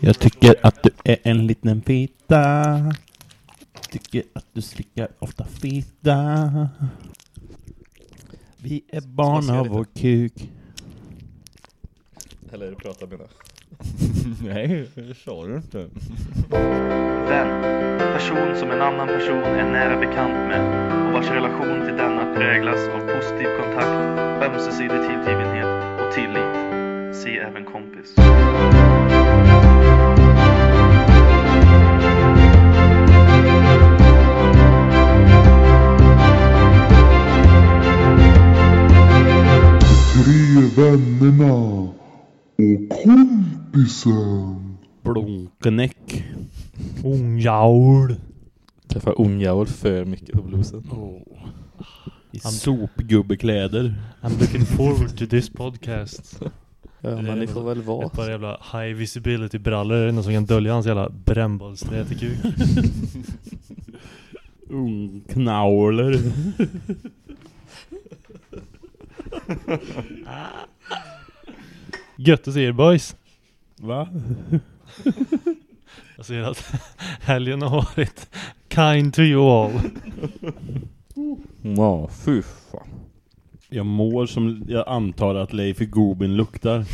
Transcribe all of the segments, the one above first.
Jag tycker att du är en liten fitta. Tycker att du slickar ofta fitta. Vi är barn av vår kuk. Eller prata med det. Nej, det sa du inte. Vän. Person som en annan person är nära bekant med och vars relation till denna präglas av positiv kontakt, ömsesidig tillgivenhet och tillit. Se även kompis. Tre vännerna och kompisen. Blomknäck. Ungjaul. Träffar Ungjaul för mycket på bluesen. I sopgubbekläder. I'm looking forward to this podcast. Ja, men det får väl vara. Ett par jävla high visibility brallor. Är någon som kan dölja hans jävla brännbollsträtekuk? Ungknauler. Gött att se er boys. Va? Jag ser att helgen har varit kind to you all. Ja, fy fan. Jag mår som jag antar att Leif Gobin luktar.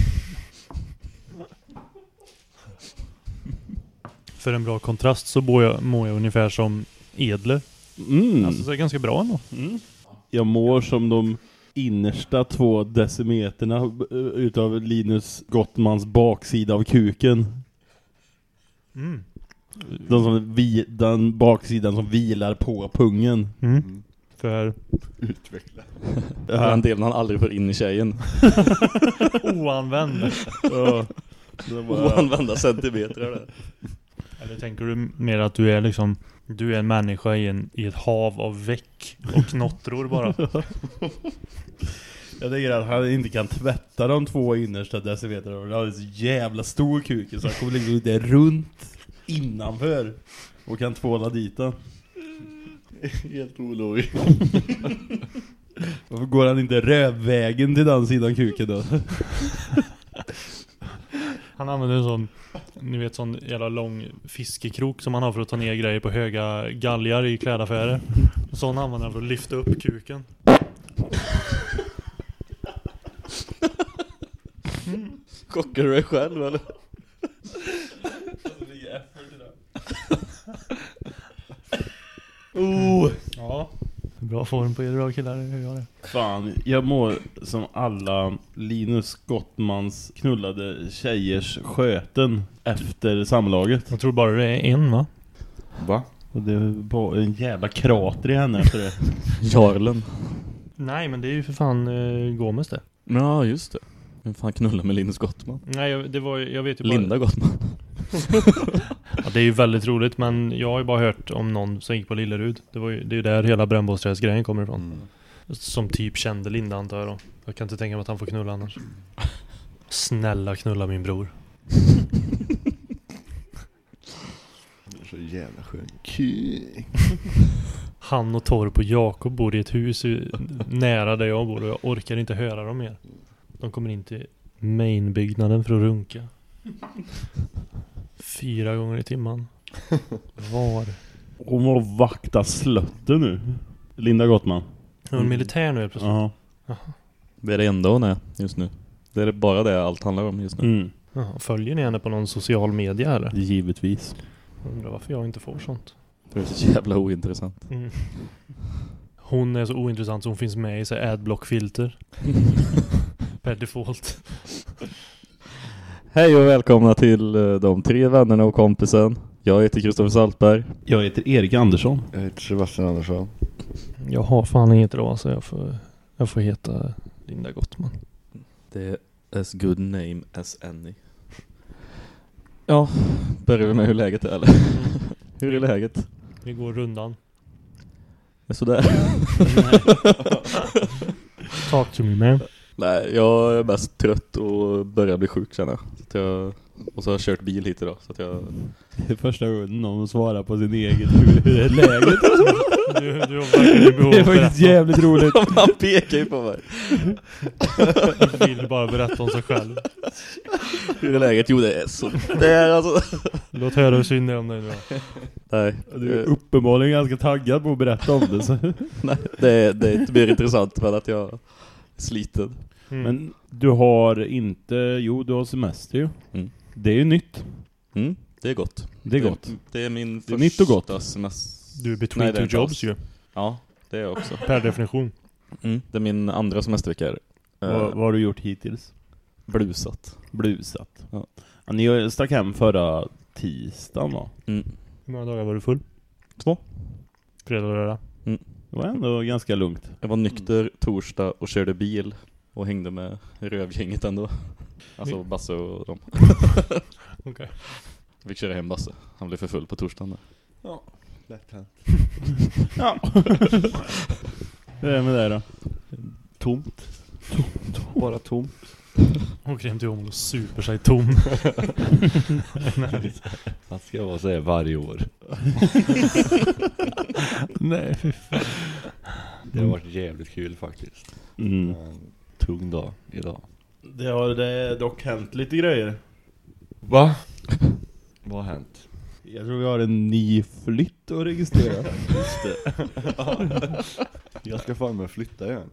För en bra kontrast så mår jag, mår jag ungefär som Edler. Mm. Alltså så är det ganska bra ändå. Mm. Jag mår som de innersta två decimeterna eh, utav Linus Gottmans baksida av kuken. Mm. De som vi, den baksidan som vilar på pungen. Mm. För Utveckla. Ja. Den delen han aldrig får in i tjejen. oanvänd. Ja. Det var- Oanvända centimeter. Eller tänker du mer att du är liksom Du är en människa i, en, i ett hav av väck och knottror bara. Jag tänker att han inte kan tvätta de två innersta decimeterna. Han har en så jävla stor kuk så han kommer ligga där runt innanför. Och kan tvåla dit den. Helt ologiskt. Varför går han inte rövvägen till den sidan kuken då? Han använder en sån Ni vet sån jävla lång fiskekrok som han har för att ta ner grejer på höga galgar i klädaffärer. Sån använder han för att lyfta upp kuken. Chockar du dig själv eller? Oh. Ja. Bra form på er idag killar, hur gör det? Fan, jag mår som alla Linus Skottmans knullade tjejers sköten efter samlaget. Jag tror bara det är en va? Va? Och det är bara en jävla krater i henne efter det. Jarlen. Nej men det är ju för fan uh, Gomes det. Ja, just det. Vem fan knullar med Linus Gottman? Nej jag, det var jag vet ju bara Linda Gottman. Ja, det är ju väldigt roligt men jag har ju bara hört om någon som gick på Lillerud. Det, var ju, det är ju där hela brännbollsträdsgrejen kommer ifrån. Som typ kände Linda antar jag då. Jag kan inte tänka mig att han får knulla annars. Snälla knulla min bror. Så jävla skön kuk. Han och Torp och Jakob bor i ett hus nära där jag bor och jag orkar inte höra dem mer. De kommer in till mainbyggnaden för att runka. Fyra gånger i timman. Var? Hon var vakta slötten nu. Linda Gottman. Är hon militär nu helt plötsligt? Ja. Det är det enda hon är just nu. Det är bara det allt handlar om just nu. Mm. Jaha, Följer ni henne på någon social media eller? Givetvis. Undrar varför jag inte får sånt. Det är så jävla ointressant. Mm. Hon är så ointressant så hon finns med i så adblock-filter. Per default. Hej och välkomna till eh, de tre vännerna och kompisen. Jag heter Kristoffer Saltberg. Jag heter Erik Andersson. Jag heter Sebastian Andersson. Jag har fan inget idag så jag får, jag får heta Linda Gottman. Det är as good name as any. Ja, börjar vi med hur läget är eller? hur är läget? Vi går rundan. Sådär. Talk to me man. Nej, jag är mest trött och börjar bli sjuk känner jag. Så att jag. Och så har jag kört bil hit idag. Så att jag... Det är första gången någon svarar på sin egen hur hur är läget. Du, du har Det är faktiskt jävligt roligt. Han pekar ju på mig. Vill bara berätta om sig själv. Hur är läget? Jo det är så där alltså. Låt höra hur synd det är om dig nu då. Nej, Du är uppenbarligen ganska taggad på att berätta om det. Så. nej det, är, det är mer intressant för att jag är sliten. Mm. Men du har inte, jo du har semester ju. Mm. Det är ju nytt. Mm, det är gott. Det är gott. Det är min Det är första nytt och gott. semester. Du är between Nej, det är two jobs ju. Ja, det är jag också. Per definition. Mm, det är min andra semestervecka. Vad, Eh, vad har du gjort hittills? Blusat. Blusat. Ja. Ja, ni stack hem förra tisdagen va? Mm. Hur många dagar var du full? Två. Fredag och lördag. Det var ändå ganska lugnt. Jag var nykter torsdag och körde bil och hängde med rövgänget ändå. Alltså Basse och dem. Okej. Jag fick köra hem Basse. Han blev för full på torsdagen. där. Lätt hänt. Ja. Hur är det med det då? Tomt. Bara tomt. Åker hem till Åmål och super sig tom. Han ska vara så här varje år. Nej, fy fan. Det har varit jävligt kul faktiskt. Mm. En tung dag idag. Det har det dock hänt lite grejer. Va? Vad har hänt? Jag tror vi har en ny flytt att registrera. Just det. Jag ska fan med flytta igen.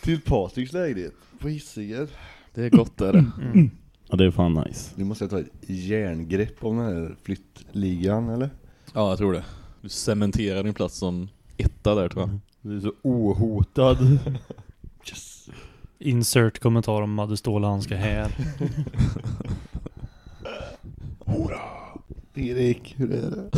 Till Patriks lägenhet på Hisingen. Det är gott är det. Mm. Ja, det är fan nice. Nu måste jag ta ett järngrepp om den här flyttligan eller? Ja, jag tror det. Du cementerar din plats som etta där tror jag. Du är så ohotad. Yes. Insert kommentar om Madde Ståhle han ska här. Erik, hur är det?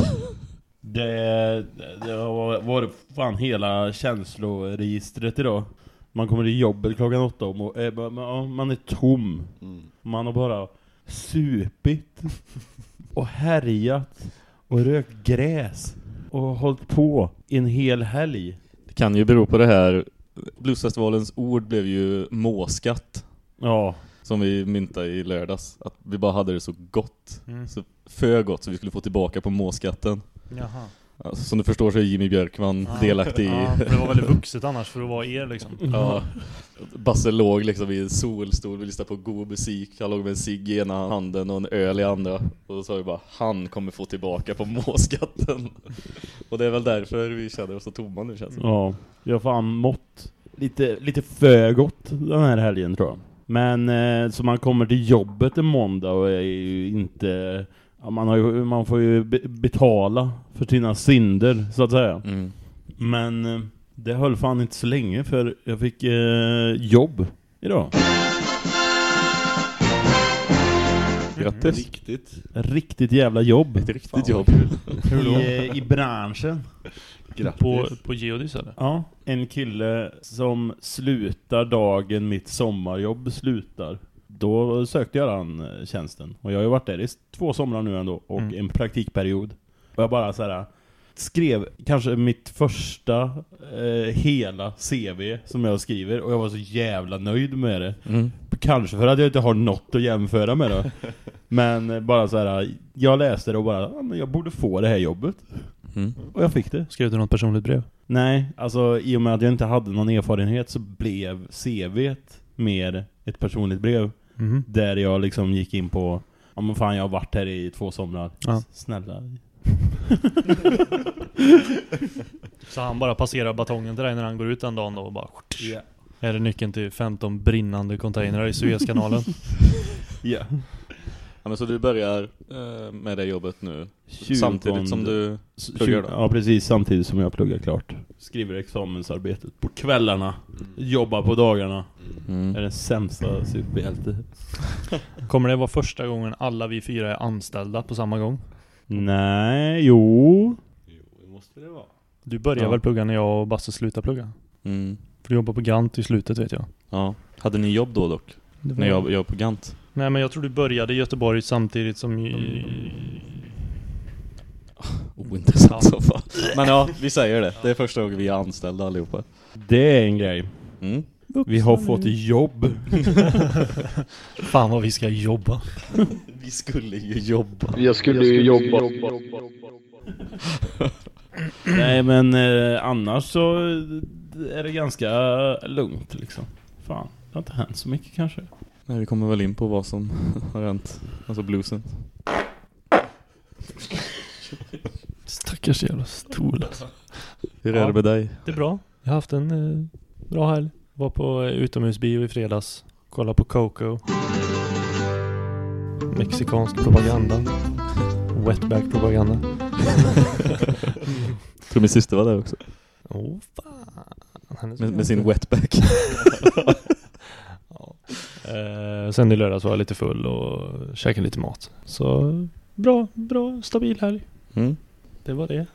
Det, det har varit fan hela känsloregistret idag. Man kommer till jobbet klockan åtta och må- eh, man- är tom. Mm. Man har bara supit och härjat och rökt gräs och hållit på i en hel helg. Det kan ju bero på det här. Bluesfestivalens ord blev ju måskatt. Ja, Som vi myntade i lördags. Att vi bara hade det så gott. Mm. Så för gott så vi skulle få tillbaka på måskatten. Jaha. Alltså, som du förstår så är Jimmy Björkman delaktig i... Ja, det var väldigt vuxet annars för att vara er liksom. Ja. Basse låg liksom i en solstol, vi lyssnade på god musik. Han låg med en cigg i ena handen och en öl i andra. Och då sa vi bara, han kommer få tillbaka på måskatten. och det är väl därför vi känner oss så tomma nu känns det. ja. Jag har fan mått lite, lite för gott den här helgen tror jag. Men eh, så man kommer till jobbet en måndag och är ju inte... Ja, man, har ju, man får ju be betala för sina synder så att säga. Mm. Men eh, det höll fan inte så länge för jag fick eh, jobb idag. Grattis. Riktigt. Riktigt jävla jobb. Ett riktigt Fan, jobb. I, eh, I branschen. Grattis. På, på Geodis eller? Ja, en kille som slutar dagen mitt sommarjobb slutar. Då sökte jag den eh, tjänsten. Och jag har ju varit där i två somrar nu ändå. Och Mm. en praktikperiod. Och jag bara så här skrev kanske mitt första eh, hela CV som jag skriver. Och jag var så jävla nöjd med det. Mm. Kanske för att jag inte har något att jämföra med då. Men eh, bara så här, jag läste det och bara, ja, men jag borde få det här jobbet. Mm. Och jag fick det. Skrev du något personligt brev? Nej, alltså i och med att jag inte hade någon erfarenhet så blev CVt mer ett personligt brev. Mhm. Där jag liksom gick in på, ja men fan jag har varit här i två somrar. Ja. Snälla. Så han bara passerar batongen till dig när han går ut den dagen då och bara Är det nyckeln till 15 brinnande containrar i Suezkanalen? Ja. Ja, men så du börjar eh, med det jobbet nu 20 samtidigt som du pluggar 20 då? Ja precis, samtidigt som jag pluggar klart. Skriver examensarbetet på kvällarna. Jobbar på dagarna. mm. Är den sämsta superhjälte. Kommer det vara första gången alla vi fyra är anställda på samma gång? Nej, jo. Jo, det måste det vara. Du börjar Ja. väl plugga när jag och Basse slutar plugga? Mm. För du jobbar på Gant i slutet vet jag. Ja. Hade ni jobb då dock? När jag jobbade på Gant? Nej men jag tror du började i Göteborg samtidigt som... i- Ointressant så fan. Men ja, vi säger det. Det är första gången vi är anställda allihopa. Det är en grej. Mm. Vi har fått jobb. Fan vad vi ska jobba. Vi skulle ju jobba. Jag skulle ju jobba. Nej men eh, annars så är det ganska lugnt liksom. Fan, det har inte hänt så mycket kanske. Nej, vi kommer väl in på vad som har hänt. Alltså bluesen. Stackars jävla stol alltså. Hur är Ja. det med dig? Det är bra. Jag har haft en eh, bra helg. Var på eh, utomhusbio i fredags. Kolla på Coco. Mexikansk propaganda. Wetback propaganda. tror min syster var där också. Åh oh, fan. Med, med sin wetback. Eh, sen i lördags var jag lite full och käkade lite mat. Så bra, bra, stabil helg. Mm. Det var det.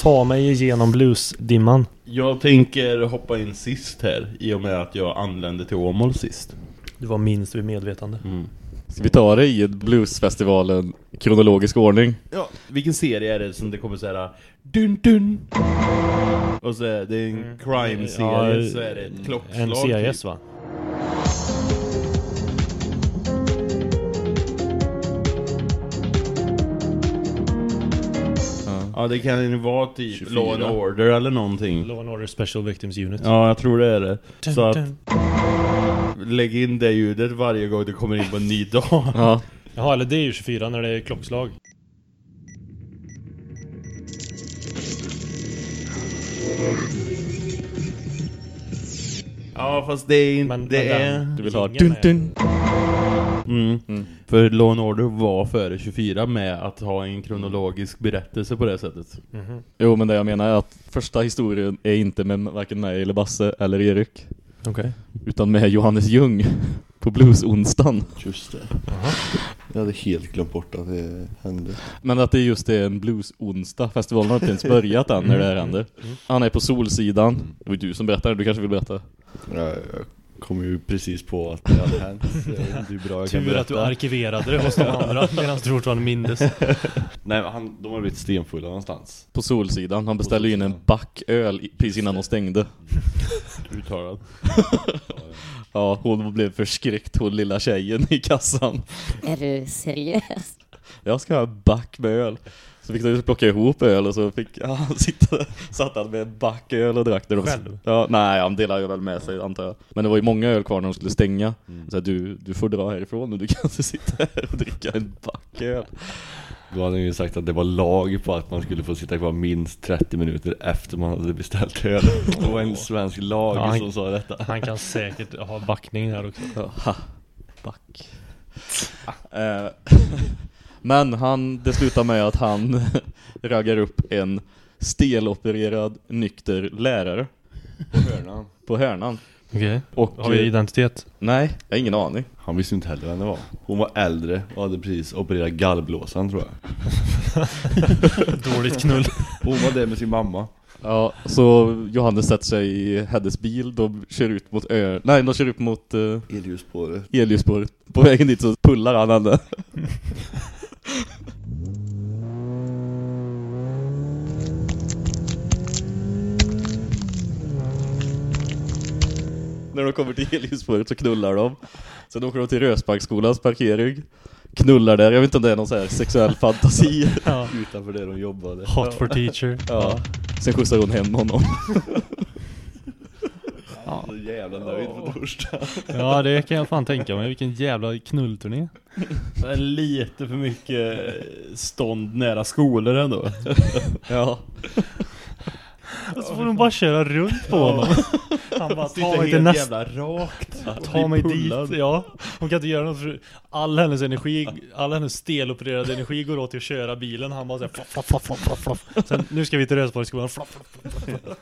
Ta mig igenom bluesdimman. Jag tänker hoppa in sist här i och med att jag anlände till Åmål sist. Du var minst vid medvetande. Mm. Ska vi ta det i bluesfestivalen kronologisk ordning? Ja, vilken serie är det som det kommer såhär dun dun och så är det en crime-serie Ja, så är det ett klockslag NCIS typ. va? Ja. Ja, det kan ju vara typ 24. Law and Order eller någonting. Law and Order Special Victims Unit. Ja, jag tror det är det. Dun, Så att dun. Lägg in det ljudet varje gång du kommer in på en ny dag. Ja. Jaha, eller det är ju 24 när det är klockslag. Ja, fast det är inte... Men- det men är... den- Du vill ha dun dun. Mm. Mm. För Law and Order var före 24 med att ha en kronologisk berättelse på det sättet. Mhm. Jo, men det jag menar är att första historien är inte med varken mig eller Basse eller Erik. Okej. Utan med Johannes Ljung på bluesonsdagen. Just det. Jag hade helt glömt bort att det hände. Men att det just är en bluesonsdag. Festivalen har inte ens börjat än när det här händer. Han är på Solsidan. Det var ju du som berättade, du kanske vill berätta? Jag kom ju precis på att det hade hänt. Inte hur bra jag Tur att du arkiverade det hos de andra medan du fortfarande mindes. Nej, han, de har blivit stenfulla någonstans. På Solsidan. Han beställde in en back öl i- precis innan de stängde. Uttalad. Ja, hon blev förskräckt, hon lilla tjejen i kassan. Är du seriös? Jag ska ha en back med öl. Så fick de plocka ihop öl och så fick ja, han sitta där, satt han med en back öl och drack det. De- Själv? Ja, nej, han delade ju väl med sig antar jag. Men det var ju många öl kvar när de skulle stänga. Så här, du, du får dra härifrån och du kan inte sitta här och dricka en back öl. Då hade han ju sagt att det var lag på att man skulle få sitta kvar minst 30 minuter efter man hade beställt öl. Det var en svensk lag Ja, han- som sa detta. Han kan säkert ha backning här också. Ja, ha, back. Eh, Men han, det slutar med att han raggar upp en stelopererad nykter lärare På hörnan. på hörnan. Okej. Och Har vi eh, identitet? nej, jag har ingen aning. Han visste inte heller vem det var. Hon var äldre och hade precis opererat gallblåsan tror jag. Dåligt knull. Hon var där med sin mamma. Ja, så Johannes sätter sig i Heddes bil, de kör ut mot ö. Nej, de kör ut mot uh, Elljusspåret. elljusspåret. På vägen dit så pullar han henne. När de kommer till elljusspåret så knullar de. Sen åker de till Rösparksskolans parkering. Knullar där, jag vet inte om det är någon så här sexuell fantasi. Ja. Utanför där de jobbade. Hot for teacher. Ja. Sen skjutsar hon hem honom. Jävla nöjd på torsdag. Ja, det kan jag fan tänka mig. Vilken jävla knullturné. Lite för mycket stånd nära skolor ändå. Ja. Och så får de bara köra runt på honom. Han bara, ta helt nästa. jävla rakt. Ta mig dit, ja. Hon kan inte göra något för all hennes energi, all hennes stelopererade energi går åt till att köra bilen. Han bara såhär flaff, flaff, flaff. Sen, nu ska vi till Rösborgsskolan. Flaff, flaff, flaff.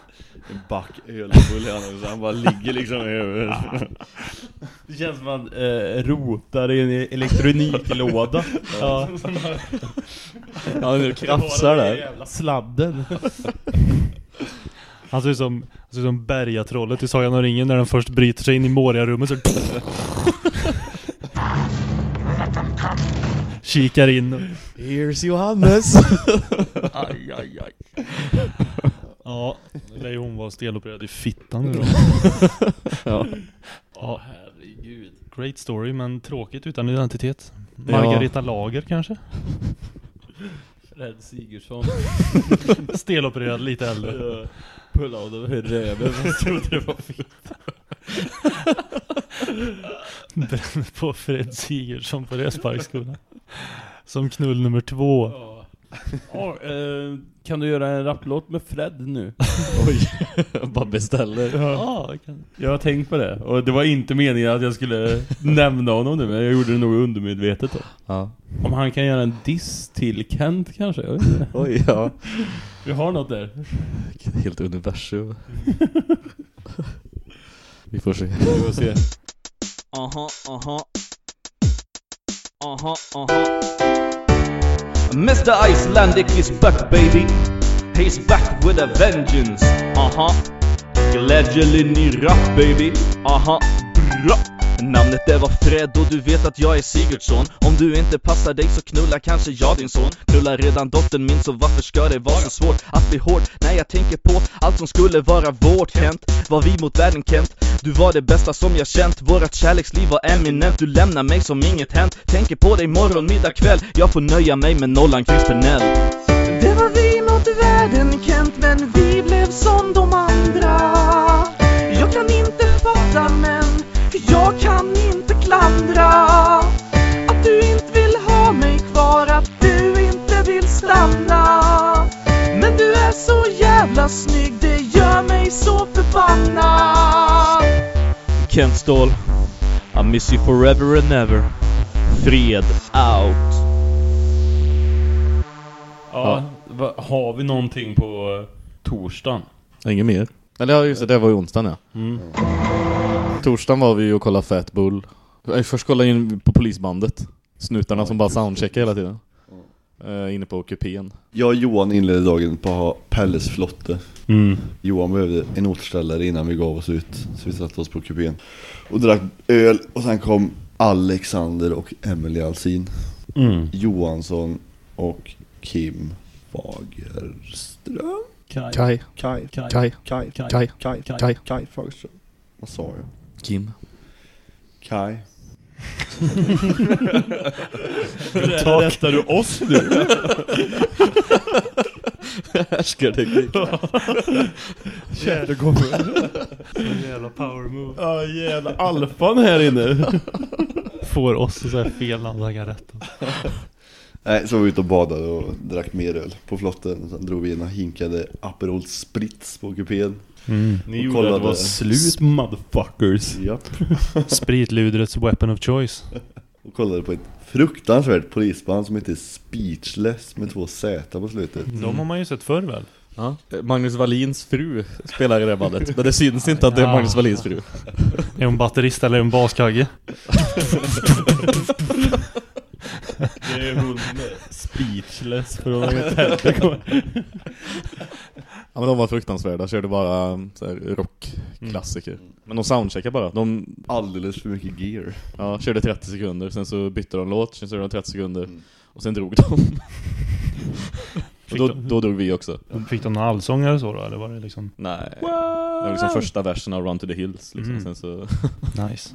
Back ölfull i honom så han bara ligger liksom över. Det känns som man eh, rotar i en elektroniklåda. Ja. Han nu krafsar där. sladden. Han ser ut som, han ser ut som Bergatrollet i Sagan om ringen när den först bryter sig in i Moria-rummet så Kikar in och, Here's Johannes. aj, aj, aj. Ja, ju hon vara stelopererad i fittan nu då. ja. Ja, herregud. Great story, men tråkigt utan identitet. Margareta Lager kanske? Fred Sigurdsson. Stelopererad, lite äldre. Jag Pullade av över röven, jag trodde det var fint. Bränner på Fred Sigurdsson på Resparksskolan. Som knull nummer två. Ja. Ja, eh, kan du göra en rapplåt med Fred nu? Oj, bara beställer. Ja, det kan... Jag har tänkt på det, och det var inte meningen att jag skulle nämna honom nu, men jag gjorde det nog undermedvetet då. Ja. Om han kan göra en diss till Kent kanske? Jag vet inte. Oj, ja. Vi har något där. Helt universum. Vi får se. Vi får se. Aha, aha. Aha, aha. Mr. Icelandic is back, baby. He's back with a vengeance. Aha. Glädjelig ny rap, baby. Aha. Bra. Namnet det var Fred och du vet att jag är Sigurdsson. Om du inte passar dig så knulla kanske jag din son. Knullar redan dottern min så varför ska det vara så svårt att bli hård? När jag tänker på allt som skulle vara vårt Kent Var vi mot världen Kent Du var det bästa som jag känt. Vårat kärleksliv var eminent. Du lämnar mig som inget hänt. Tänker på dig morgon, middag, kväll. Jag får nöja mig med nollan Chris Pernell Det var vi mot världen Kent Men vi blev som de andra. Jag kan inte fatta men jag kan inte klandra Att du inte vill ha mig kvar Att du inte vill stanna Men du är så jävla snygg Det gör mig så förbannad Kent Ståhl I miss you forever and ever Fred out Ja, va, har vi någonting på torsdagen? Inget mer. Eller ja, just det, det var ju onsdagen ja. Mm. Torsdagen var vi ju och kollade Fat Bull. Jag först kollade in på polisbandet. Snutarna som bara soundcheckar hela tiden. Uh, inne på kupén. Jag och Johan inledde dagen på Pelles flotte. Mm. Johan behövde en återställare innan vi gav oss ut. Så vi satte oss på kupén. Och drack öl. Och sen kom Alexander och Emily Alsin. Mm. Johansson och Kim Fagerström. Kaj. Kai. Kai. Kaj. Kai. Kai. Kaj. Kai. Kai. Kaj. Kai. Kai Fagerström. Vad sa jag? Kim. Kai. Rättar du oss nu? Härskarteknik. Käftegubbe. Jävla power move. Ja jävla alfan här inne. Får oss att säga fel namn, han rätta. Nej, så var vi ute och badade och drack mer öl på flotten. Sen drog vi in och hinkade Aperol Spritz på kupén. Ni Och gjorde att det var slut motherfuckers. Japp. Spritludrets weapon of choice. Och kollade på ett fruktansvärt polisband som heter Speechless med två Z på slutet. De har man ju sett förr väl? Ja. Magnus Wallins fru spelar i det bandet. Men det syns inte att det är Magnus Wallins fru. Är hon batterist eller är hon baskagge? Det är hon speechless för att kommer. Ja men de var fruktansvärda, körde bara um, så rockklassiker. Men de soundcheckade bara. De Alldeles för mycket gear. ja, körde 30 sekunder, sen så bytte de låt, sen körde de 30 sekunder. Och sen drog de. och då, då drog vi också. Fick de någon allsång eller så då? Eller var det liksom Nej. Det var liksom första versen av Run to the Hills liksom. Mm. Sen så... nice?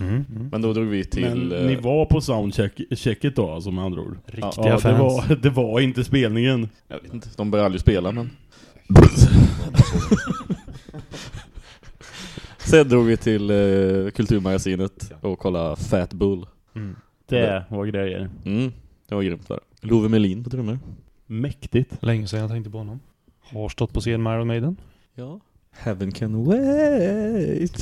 Mm, mm. Men då drog vi till... Men eh, ni var på soundchecket då, alltså med andra ord. Riktiga Ja, det fans. var, det var inte spelningen. Jag vet inte, de började aldrig spela men... Sen drog vi till eh, Kulturmagasinet och kollade Fat Bull. Mm. Det var grejer. Mm, det var grymt där. Love Melin på trummor. Mäktigt. Länge sedan jag tänkte på honom. Har stått på scen med Iron Maiden. Ja. Heaven can wait.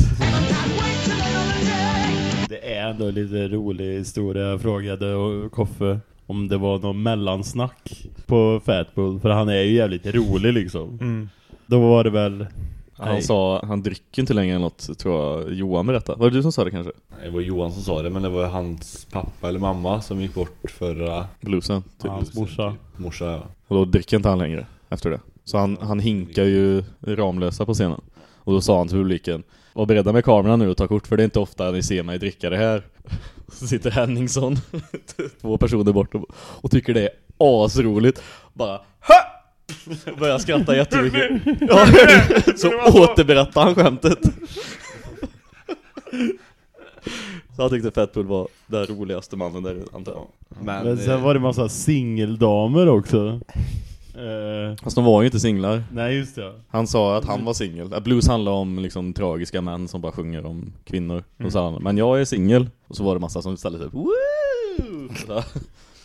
Det är ändå lite rolig historia. Jag frågade Koffe om det var någon mellansnack på Fatbull. För han är ju jävligt rolig liksom. Mm. Då var det väl... Han Nej. sa, han dricker inte längre än något, tror jag Johan berättade. Var det du som sa det kanske? Det var Johan som sa det, men det var hans pappa eller mamma som gick bort förra Bluesen. Typ. Hans morsa. morsa. Ja. Och då dricker inte han längre efter det. Så han, han hinkar ju Ramlösa på scenen. Och då sa han till publiken Var beredda med kameran nu och ta kort för det är inte ofta ni ser mig dricka det här. Så sitter Henningsson, två personer bort och, och tycker det är asroligt. Bara ha! Och börjar skratta jättemycket. Ja, så återberättar han skämtet. Så han tyckte Fatbull var den roligaste mannen där antar jag. Men, Men sen eh, var det massa singeldamer också. Eh, Fast de var ju inte singlar. nej just det. Han sa att han var singel. Att Blues handlar om liksom tragiska män som bara sjunger om kvinnor. Och så sa han, men jag är singel. Och så var det massa som ställde sig upp. Woo! Så,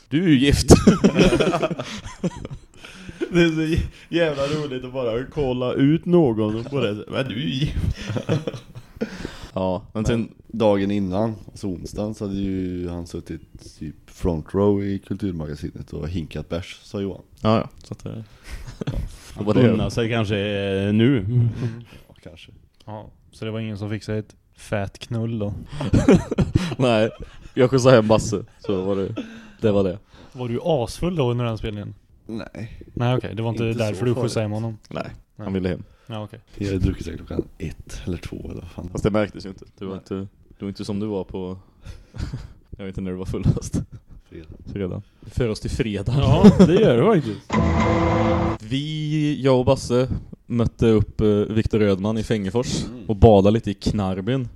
du är ju gift. Det är så jä- jävla roligt att bara kolla ut någon på det. Men du är ju ja, men sen, dagen innan, alltså onsdagen, så hade ju han suttit typ front row i Kulturmagasinet och hinkat bärs, sa Johan. ja, ja. Så att det... Han var det. unnar sig kanske eh, nu. Ja, kanske. Ja, så det var ingen som fick sig ett fät knull då. Nej, jag skjutsade hem Basse. Så var det, det var det. Var du asfull då under den spelningen? Nej, Nej okej, det var inte, Inte därför du skjutsade hem honom. Nej, han ville hem. Ja okej. jag hade druckit sig klockan ett eller två eller vad fan. Fast det märktes ju inte. Du var Nej. inte, du var inte som du var på... jag vet inte när du var fullast. Fredag. Fredag. För oss till fredag. Ja, det gör det faktiskt. Vi, jag och Basse, mötte upp eh, Viktor Rödman i Fängefors och badade lite i Knarbyn.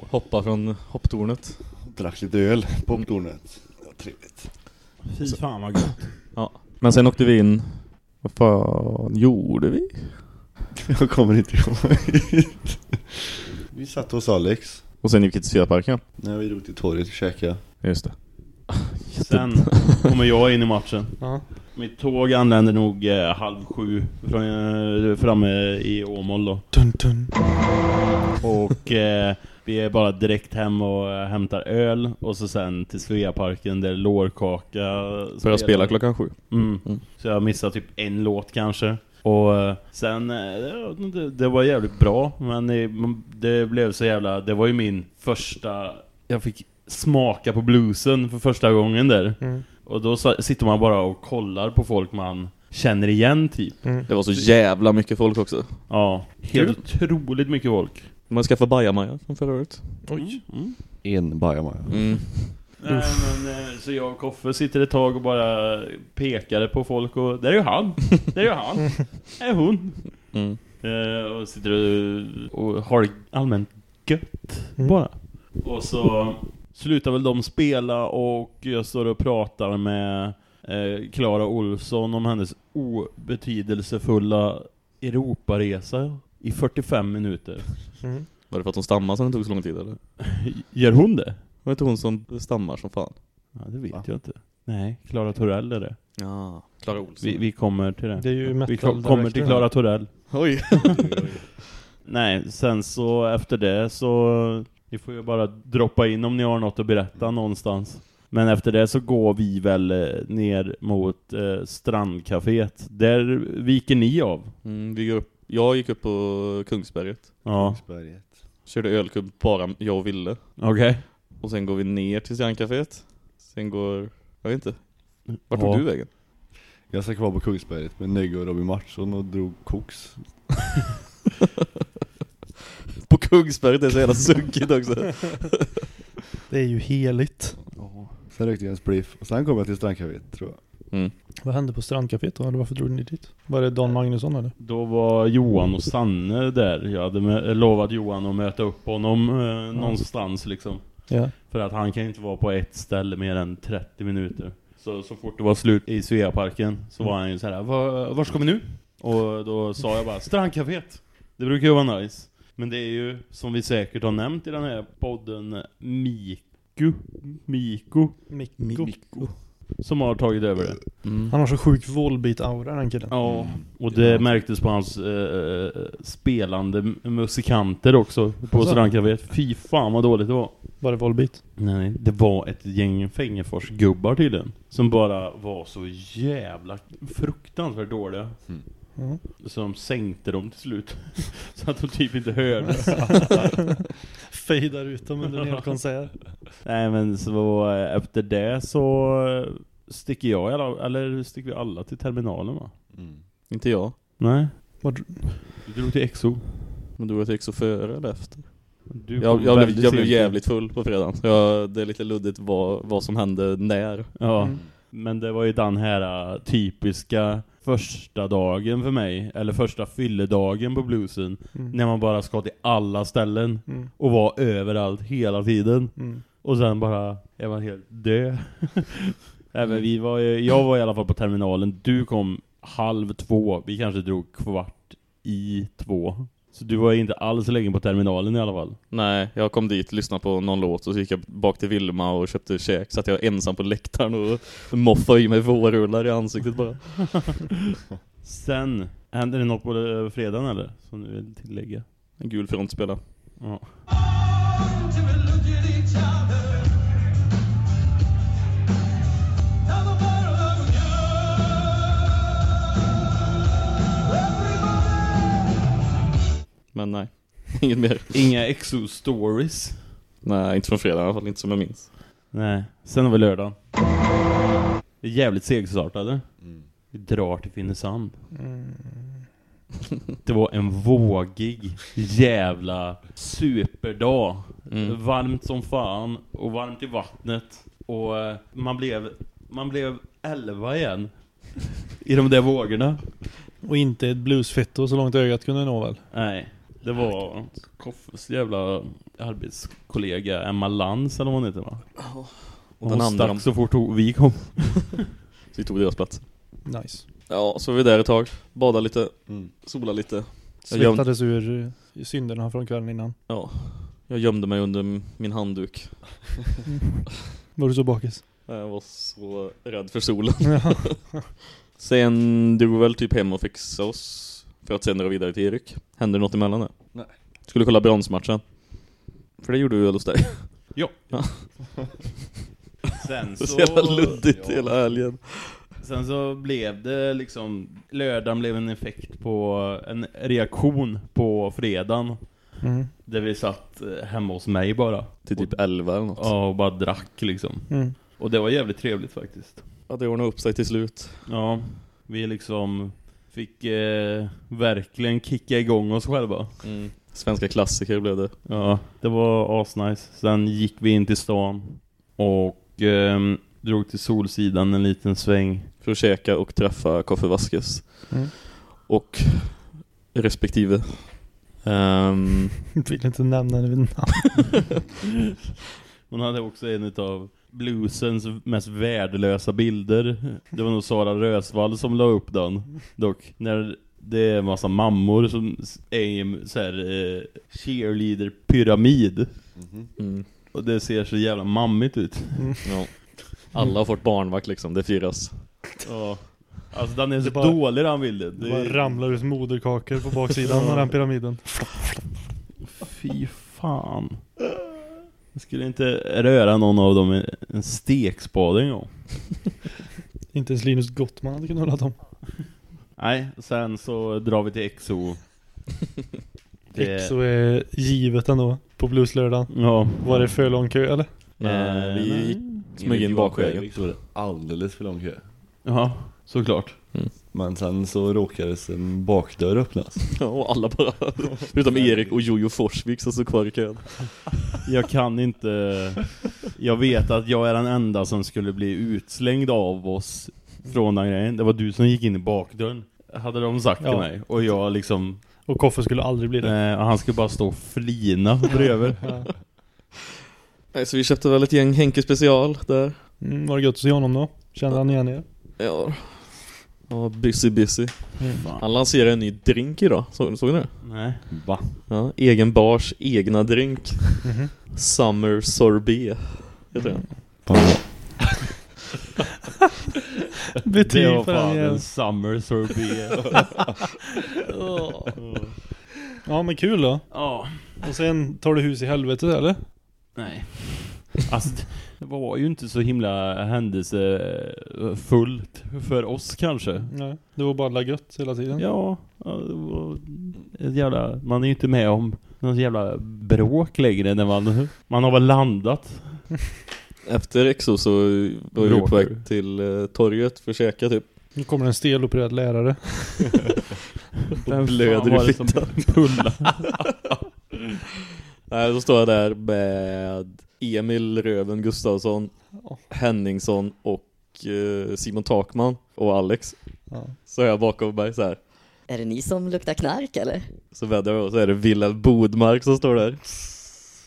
Hoppa från hopptornet. Drack lite öl på tornet. Ja, trevligt. Fy fan vad gott. Ja. Men sen åkte vi in. Vad fan gjorde vi? Jag kommer inte ihåg. vi satt hos Alex. Och sen gick vi till Sveaparken. När vi drog till torget och käkade. Just det. Sen kommer jag in i matchen. Ja. Mitt tåg anländer nog eh, halv sju från, eh, framme i Åmål då. Dun, dun. Och eh, vi är bara direkt hem och eh, hämtar öl och så sen till Sveaparken där lårkaka att spela klockan sju. Mm. Mm. Så jag missade typ en låt kanske. Och eh, sen, eh, det, det var jävligt bra, men eh, det blev så jävla, det var ju min första, jag fick smaka på bluesen för första gången där. Mm. Och då sitter man bara och kollar på folk man känner igen typ. Mm. Det var så jävla mycket folk också. Ja, helt otroligt mycket folk. Man skaffade bajamaja som förra året. Oj. Mm. En bajamaja. Mm. Nej, men, eh, så jag och Koffe sitter ett tag och bara pekade på folk och där är ju han, där är ju han, där är hon. Mm. Eh, och sitter och, och har det allmänt gött Mm. bara. Och så slutar väl de spela och jag står och pratar med eh, Klara Olsson om hennes obetydelsefulla Europaresa i 45 minuter. Mm. Var det för att hon stammade så det tog så lång tid eller? Gör hon det? Var det inte hon som stammar som fan? Ja, det vet Va? jag inte. Nej, Klara Torell är det. Ja, Klara Olsson. Vi, vi kommer till det. Det är ju Vi kommer till. Klara Torell. Oj! Nej, sen så efter det så ni får ju bara droppa in om ni har något att berätta någonstans. Men efter det så går vi väl eh, ner mot eh, strandcaféet. Där viker ni av. Mm, vi går upp, jag gick upp på Kungsberget. Ja, Kungsberget. Körde ölkubb bara jag och Ville. okej. Och sen går vi ner till Strandcaféet. Sen går, jag vet inte. Vart Ja. tog du vägen? Jag satt kvar på Kungsberget med Negge och Robin Mattsson och drog koks. På Kungsberget, det är så jävla sunkigt också. Det är ju heligt. Sen rökte jag en spliff och sen kom jag till strandcaféet tror jag. Mm. Vad hände på strandcaféet då? Eller varför drog ni dit? Var det Don Magnusson eller? Då var Johan och Sanne där. Jag hade med, lovat Johan att möta upp honom eh, någonstans liksom. Ja. För att han kan inte vara på ett ställe mer än 30 minuter. Så, så fort det var slut i Sveaparken så var han ju så här: var, var ska vi nu? Och då sa jag bara, strandcaféet. Det brukar ju vara nice. Men det är ju, som vi säkert har nämnt i den här podden, Miku. Miko. Mikko. Som har tagit över det. Mm. Han har så sjuk vålbit-aura den killen. Ja, och det märktes på hans eh, spelande m- musikanter också på Alltså? strandcaféet. Fy fan vad dåligt det var. Var det vålbit? Nej, det var ett gäng Fängefors-gubbar tydligen. Som bara var så jävla fruktansvärt dåliga. Mm. Så de sänkte dem till slut. så att de typ inte hördes. Fejdar ut dem under en konsert. Nej men så eh, efter det så eh, sticker jag, eller, eller sticker vi alla till terminalen va? Inte jag. Nej. Vart- Du drog till Exo. Men du var till Exo före eller efter? Du Jag, jag, blev, jag blev jävligt full på fredagen. Så jag, det är lite luddigt vad, vad som hände när. Ja. Mm. Men det var ju den här uh, typiska första dagen för mig, eller första fylledagen på bluesen, Mm. när man bara ska till alla ställen Mm. och vara överallt hela tiden. Mm. Och sen bara är man helt dö. Även vi var, jag var i alla fall på terminalen, du kom halv två, vi kanske drog kvart i två. Så du var inte alls länge på terminalen i alla fall. Nej, jag kom dit, lyssnade på någon låt och så gick jag bak till Vilma och köpte käk. Satt jag ensam på läktaren och moffade i mig vårrullar i ansiktet bara. Sen, händer det något på fredagen eller? Som du vill tillägga? En gul frontspelare. Ja. Men nej, inget mer. Inga exo-stories. Nej, inte från fredag i alla fall, inte som jag minns. Nej, sen har vi lördagen. Det är jävligt segstartade. Mm. Vi drar till Finnesand. Mm. Det var en vågig jävla superdag. Mm. Varmt som fan och varmt i vattnet. Och eh, man blev, man blev 11 igen. I de där vågorna. Och inte ett bluesfetto så långt ögat kunde nå väl? Nej, det var Koffes jävla arbetskollega Emma Lantz eller vad hon heter va? Och Och den hon andra, stack så fort vi kom. så vi tog deras plats. Nice. Ja, så var vi där ett tag. Badade lite, Mm. sola lite. Jag göm- Svettades ur synderna från kvällen innan. Ja, jag gömde mig under min handduk. Var du så bakis? Jag var så rädd för solen. Ja. Sen drog vi väl typ hem och fixade oss för att sen dra vidare till Erik. Hände det något emellan där? Nej. Skulle kolla bronsmatchen. För det gjorde vi väl hos dig. Sen Så, så, jävla luddigt ja. hela helgen. Sen så blev det liksom Lördagen blev en effekt på En reaktion på fredagen Mm. Där vi satt eh, hemma hos mig bara Till typ 11 eller något. Ja, och bara drack liksom Mm. Och det var jävligt trevligt faktiskt Ja, det ordnade upp sig till slut. Ja, vi liksom Fick eh, verkligen kicka igång oss själva Mm. Svenska klassiker blev det. Ja, det var asnice Sen gick vi in till stan Och ehm, drog till Solsidan en liten sväng För att käka och träffa Koffe Vaskes. Mm. Och respektive. Ehm, Vill inte nämna det vid namn. Hon hade också en av bluesens mest värdelösa bilder. Det var nog Sara Rösvall som la upp den. Dock, när det är en massa mammor som är i en så här eh, cheerleader-pyramid. Mm. Och det ser så jävla mammigt ut. ja. Alla har fått barnvakt liksom, det firas. Ja. Alltså den är så Det bara- dålig den bilden. Det bara ramlar ut moderkakor på baksidan av den pyramiden. Fy fan. Jag skulle inte röra någon av dem i en stekspade en gång. Inte ens Linus Gottman hade kunnat hålla dem. Nej, sen så drar vi till Exo. Det- Så är givet ändå på blueslördagen. Ja. Var det för lång kö eller? Nej, vi nej. gick smög in bakvägen. Så var det alldeles för lång kö. Ja, såklart. Men sen så råkades en bakdörr öppnas. Ja, och alla bara, förutom Erik och Jojo Forsvik som stod kvar i kön. Jag kan inte... Jag vet att jag är den enda som skulle bli utslängd av oss från den grejen. Det var du som gick in i bakdörren. Hade de sagt till Ja. mig. Och jag liksom... Och Koffe skulle aldrig bli det. Eh, han skulle bara stå och flina bredvid. Ja. Nej, så vi köpte väl ett gäng Henke special där. Mm, var det gött att se honom då? Kände han igen er? Ja, ja busy busy. Mm. Han lanserar en ny drink idag, så, såg ni det? Nej. Va? Ja, egen bars egna drink. Mhm. Summer sorbet. Heter den. Det Betyg var på den fan en summer sorbet. Ja men kul då. Ja. Och sen tar du hus i helvetet eller? Nej. Alltså, det var ju inte så himla händelsefullt för oss kanske. Nej. Det var bara gött hela tiden. Ja, det var ett jävla, man är ju inte med om någon jävla bråk längre när man, man har väl landat. Efter Exo så var vi på väg till eh, torget för att käka typ. Nu kommer en stelopererad lärare. Vem blöder i fittan. Nej, så står jag där med Emil Röven Gustafsson, Ja. Henningsson och eh, Simon Takman och Alex. Ja. Så är jag bakom mig så här. Är det ni som luktar knark eller? Så vänder jag och så är det Wilhelm Bodmark som står där.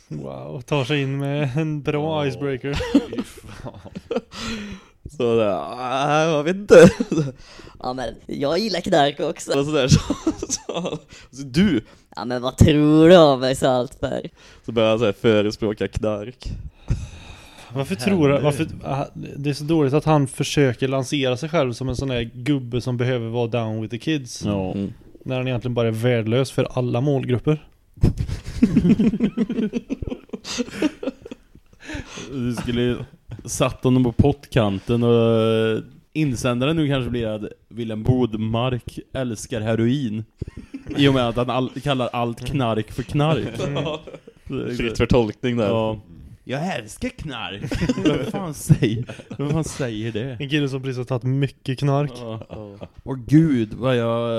Wow, tar sig in med en bra icebreaker. Så där, "Ah, jag vet inte. Ja men jag gillar knark också. Och så där, så, så, så du, Ja men vad tror du om mig Saltberg? så börjar han så här förespråka knark. Varför tror du, varför, ah, det är så dåligt att han försöker lansera sig själv som en sån där gubbe som behöver vara down with the kids. Ja. Mm. När han egentligen bara är värdelös för alla målgrupper. Du skulle satt honom på pottkanten och eh, insändaren nu kanske blir att Willem Bodmark älskar heroin. I och med att han all, kallar allt knark för knark. Fritt för tolkning där. Ja. Jag älskar knark. Vem fan säger, vem fan säger det? En kille som precis har tagit mycket knark. Ja. Åh gud, vad jag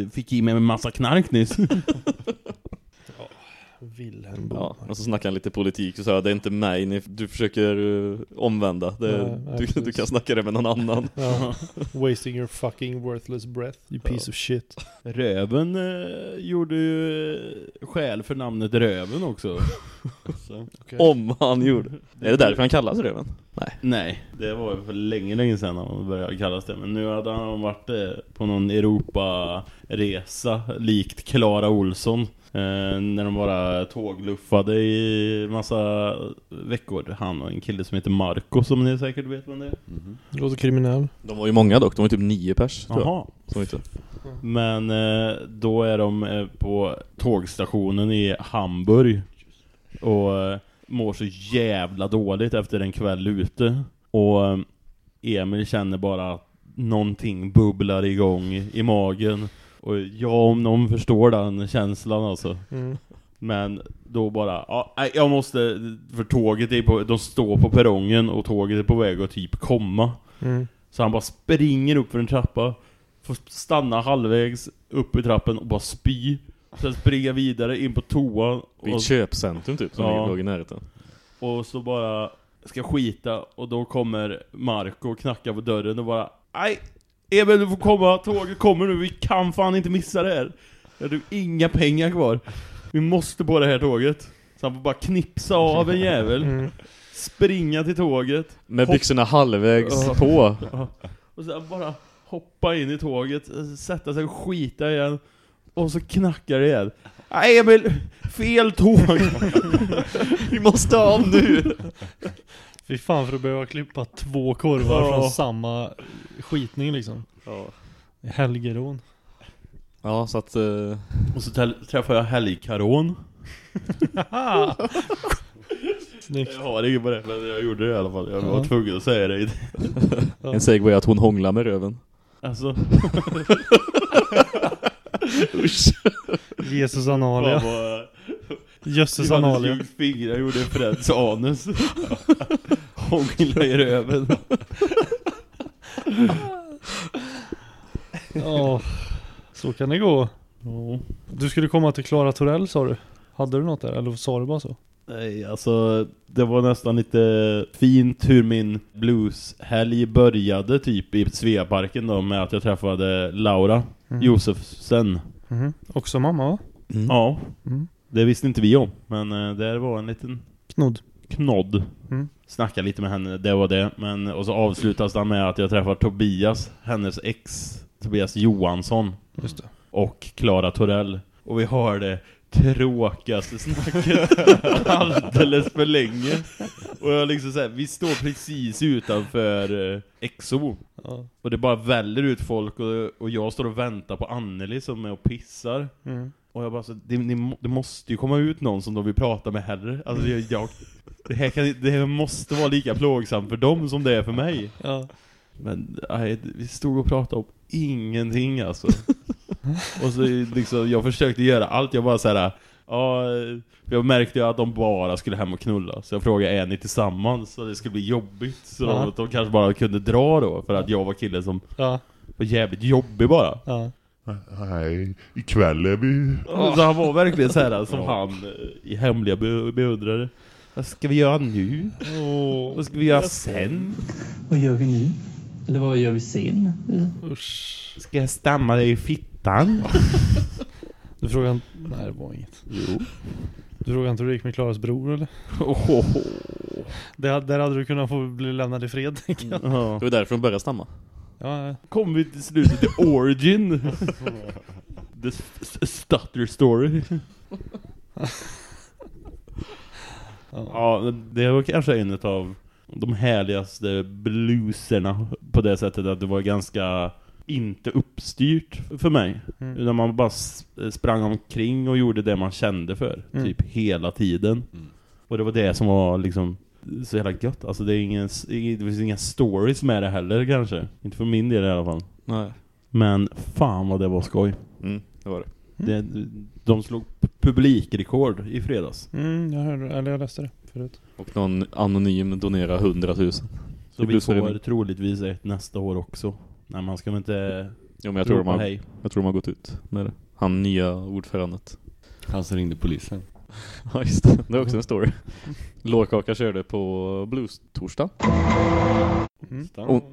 eh, fick i mig en massa knark nyss. Wilhelm Ja, Bodmark. och så snackar han lite politik och så här, det är inte mig ni, du försöker uh, omvända. Det, Ja, ja, du, du kan snacka det med någon annan. Ja. Wasting your fucking worthless breath, you piece of shit. Röven eh, gjorde ju eh, skäl för namnet Röven också. Så. Om han gjorde. Är det därför han kallas Röven? Nej. Nej, det var ju för länge, länge sedan han började kallas det. Men nu hade han varit eh, på någon Europa-resa, likt Klara Olsson. Eh, när de bara tågluffade i massa veckor. Han och en kille som heter Marco, som ni säkert vet vem det är. Det låter kriminell. De var ju många dock, de var typ nio pers. Jaha. Som inte. Men eh, då är de eh, på tågstationen i Hamburg och eh, mår så jävla dåligt efter en kväll ute. Och eh, Emil känner bara att någonting bubblar igång i magen. Och jag om någon förstår den känslan alltså. Mm. Men då bara, ja, jag måste, för tåget är på, de står på perrongen och tåget är på väg att typ komma. Mm. Så han bara springer upp för en trappa Får stanna halvvägs upp i trappen och bara spy Sen springa vidare in på toa Vid och, ett köpcentrum typ, som Ja. låg i närheten. och så bara ska skita Och då kommer Marco och knackar på dörren och bara Nej, Emil du får komma, tåget kommer nu, vi kan fan inte missa det här Jag har typ inga pengar kvar Vi måste på det här tåget Så han får bara knipsa av en jävel Mm. Springa till tåget Med Hopp- byxorna halvvägs på. Och sen bara hoppa in i tåget, sätta sig och skita igen. Och så knackar det igen. Nej Emil, fel tåg! Vi måste av nu! Fy fan för att behöva klippa två korvar Ja. från samma skitning liksom. Ja. Helgerån. Ja, så att... eh, Och så träffar jag helgkaron. Snyggt. Jag har inget på det, men jag gjorde det i alla fall. Jag var Ja. tvungen att säga det. Ja. En segway att hon hånglar med röven. Alltså, Usch. Jesus analia. Jösses Johannes analia. Ljungs fingrar gjorde Freds anus. Hångla i röven. Ja, så kan det gå. Du skulle komma till Klara Torell sa du. Hade du något där? Eller sa du bara så? Nej, alltså det var nästan lite fint hur min blueshelg började typ i Sveaparken då med att jag träffade Laura Mm. Josefsen. Mhm. Också mamma va? Ja, Mm. Det visste inte vi om, men eh, det var en liten Knodd. knodd. Mm. Snacka lite med henne, det var det. Men, och så avslutas det med att jag träffar Tobias, hennes ex, Tobias Johansson Just det. och Klara Torell. Och vi har det tråkigaste snacket alldeles för länge. Och jag liksom så här, vi står precis utanför eh, Exo. Ja. Och det bara väller ut folk och, och jag står och väntar på Anneli som är och pissar. Mm. Och jag bara så, det, ni, det måste ju komma ut någon som de vill prata med hellre. Alltså jag, jag, det, här kan, det här måste vara lika plågsamt för dem som det är för mig. Ja. Men nej, vi stod och pratade om ingenting alltså. och så liksom, jag försökte göra allt, jag bara såhär, ja, jag märkte ju att de bara skulle hem och knulla. Så jag frågade, är ni tillsammans? Så det skulle bli jobbigt. Så Ja. de, de kanske bara kunde dra då, för att jag var killen som Ja. var jävligt jobbig bara. Ja. Nej, ikväll är vi... Så han var verkligen så här som han eh, i hemliga be beundrare. Vad ska vi göra nu? Åh. Vad ska vi göra sen? Vad gör vi nu? Eller vad gör vi sen? Usch. Ska jag stämma dig i fittan? Du frågar inte... Nej, det var inget. Jo. Du frågar inte hur det gick med Klaras bror eller? Det, där hade du kunnat få bli lämnad i fred, tänker jag. Ja. Det var därför de började stamma. Ja, Kom vi till slutet till origin. The st- st- stutter story. Ja, det var kanske en av de härligaste blueserna på det sättet att det var ganska inte uppstyrt för mig. Mm. Utan man bara sprang omkring och gjorde det man kände för. Mm. Typ hela tiden. Och det var det som var liksom så jävla gött. Alltså det är ingen, det finns inga stories med det heller kanske. Inte för min del i alla fall. Nej. Men fan vad det var skoj. Mm, det var det. Det, de slog publikrekord i fredags. Mm, jag hörde, eller jag läste det förut. Och någon anonym donerar 100 000. Så Det vi får det- troligtvis ett nästa år också. Nej, man ska väl inte... Jo, men jag tror, de har, hej. jag tror de har gått ut med det. Han nya ordförandet. Han som ringde polisen. Ja, just det. Det är också en story. Lårkaka körde på Blues-torsdag. Mm. Och-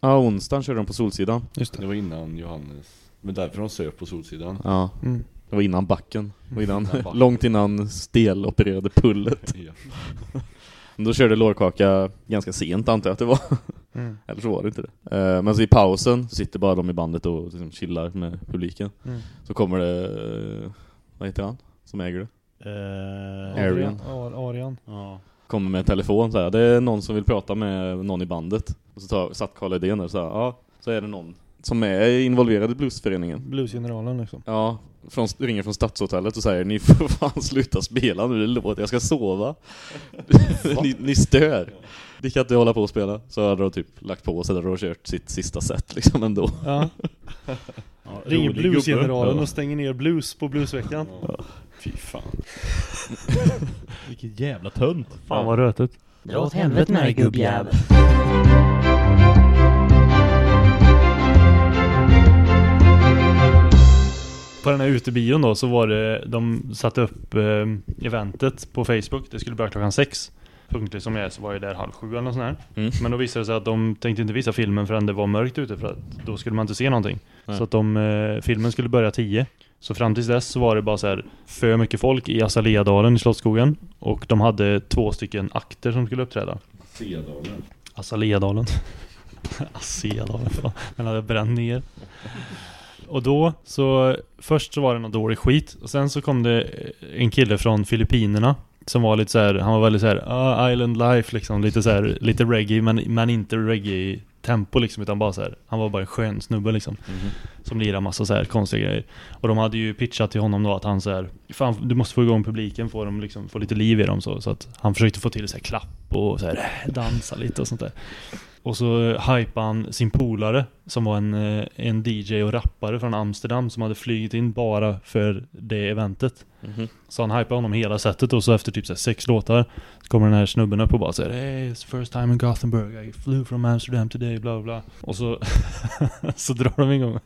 Ja, onsdagen körde de på Solsidan. Just Det var innan Johannes. Men därför de söp på Solsidan. Ja, Mm. det var innan backen. Det var innan, Innan backen. långt innan stelopererade pullet. Ja. Men Då körde Lårkaka ganska sent antar jag att det var. Mm. Eller så var det inte det. Eh, Men så i pausen så sitter bara de i bandet och liksom chillar med publiken. Mm. Så kommer det, vad heter han som äger det? Eh, Arian. Ar- Arian. Ja. Kommer med telefon så här. Det är någon som vill prata med någon i bandet. Och så tar, satt Karl Edén där och så här, ja, så är det någon som är involverad i bluesföreningen. Bluesgeneralen liksom. Ja, från, ringer från Stadshotellet och säger ni får fan sluta spela nu, det låter, jag ska sova. ni, ni stör. Ni kan inte hålla på och spela. Så hade de typ lagt på sig där och kört sitt sista set liksom ändå. Ja. Ja, Ringer bluesgeneralen och stänger ner blues på bluesveckan. Fy fan. Vilken jävla tönt. Fan vad rötet. Dra åt helvete med dig gubbjävel. På den här utebion då så var det, de satte upp eh, eventet på Facebook. Det skulle börja klockan sex. Punktligt som jag är så var jag där halv sju eller något sånt här. Mm. Men då visade det sig att de tänkte inte visa filmen förrän det var mörkt ute för att då skulle man inte se någonting. Nej. Så att de, eh, filmen skulle börja tio. Så fram tills dess så var det bara så här för mycket folk i Azaleadalen i Slottsskogen. Och de hade två stycken akter som skulle uppträda. Sedalen. Azaleadalen. Aseadalen, fan. Den hade bränt ner. Och då så, först så var det någon dålig skit. Och sen så kom det en kille från Filippinerna. Som var lite så här, han var väldigt så här, ah, island life liksom. Lite så här, lite reggae men, men inte reggae tempo liksom. Utan bara så här, han var bara en skön snubbe liksom. Som lirar massa så här konstiga grejer. Och de hade ju pitchat till honom då att han så här, fan du måste få igång publiken, få dem liksom, få lite liv i dem så. Så att han försökte få till så här klapp och så här, dansa lite och sånt där. Och så hypade han sin polare som var en, eh, en DJ och rappare från Amsterdam som hade flygit in bara för det eventet. Mhm. Så han hypade honom hela sättet och så efter typ så sex låtar så kommer den här snubben upp och bara säger Hey, it's the first time in Gothenburg, I flew from Amsterdam today, bla bla. Och så, så drar de igång.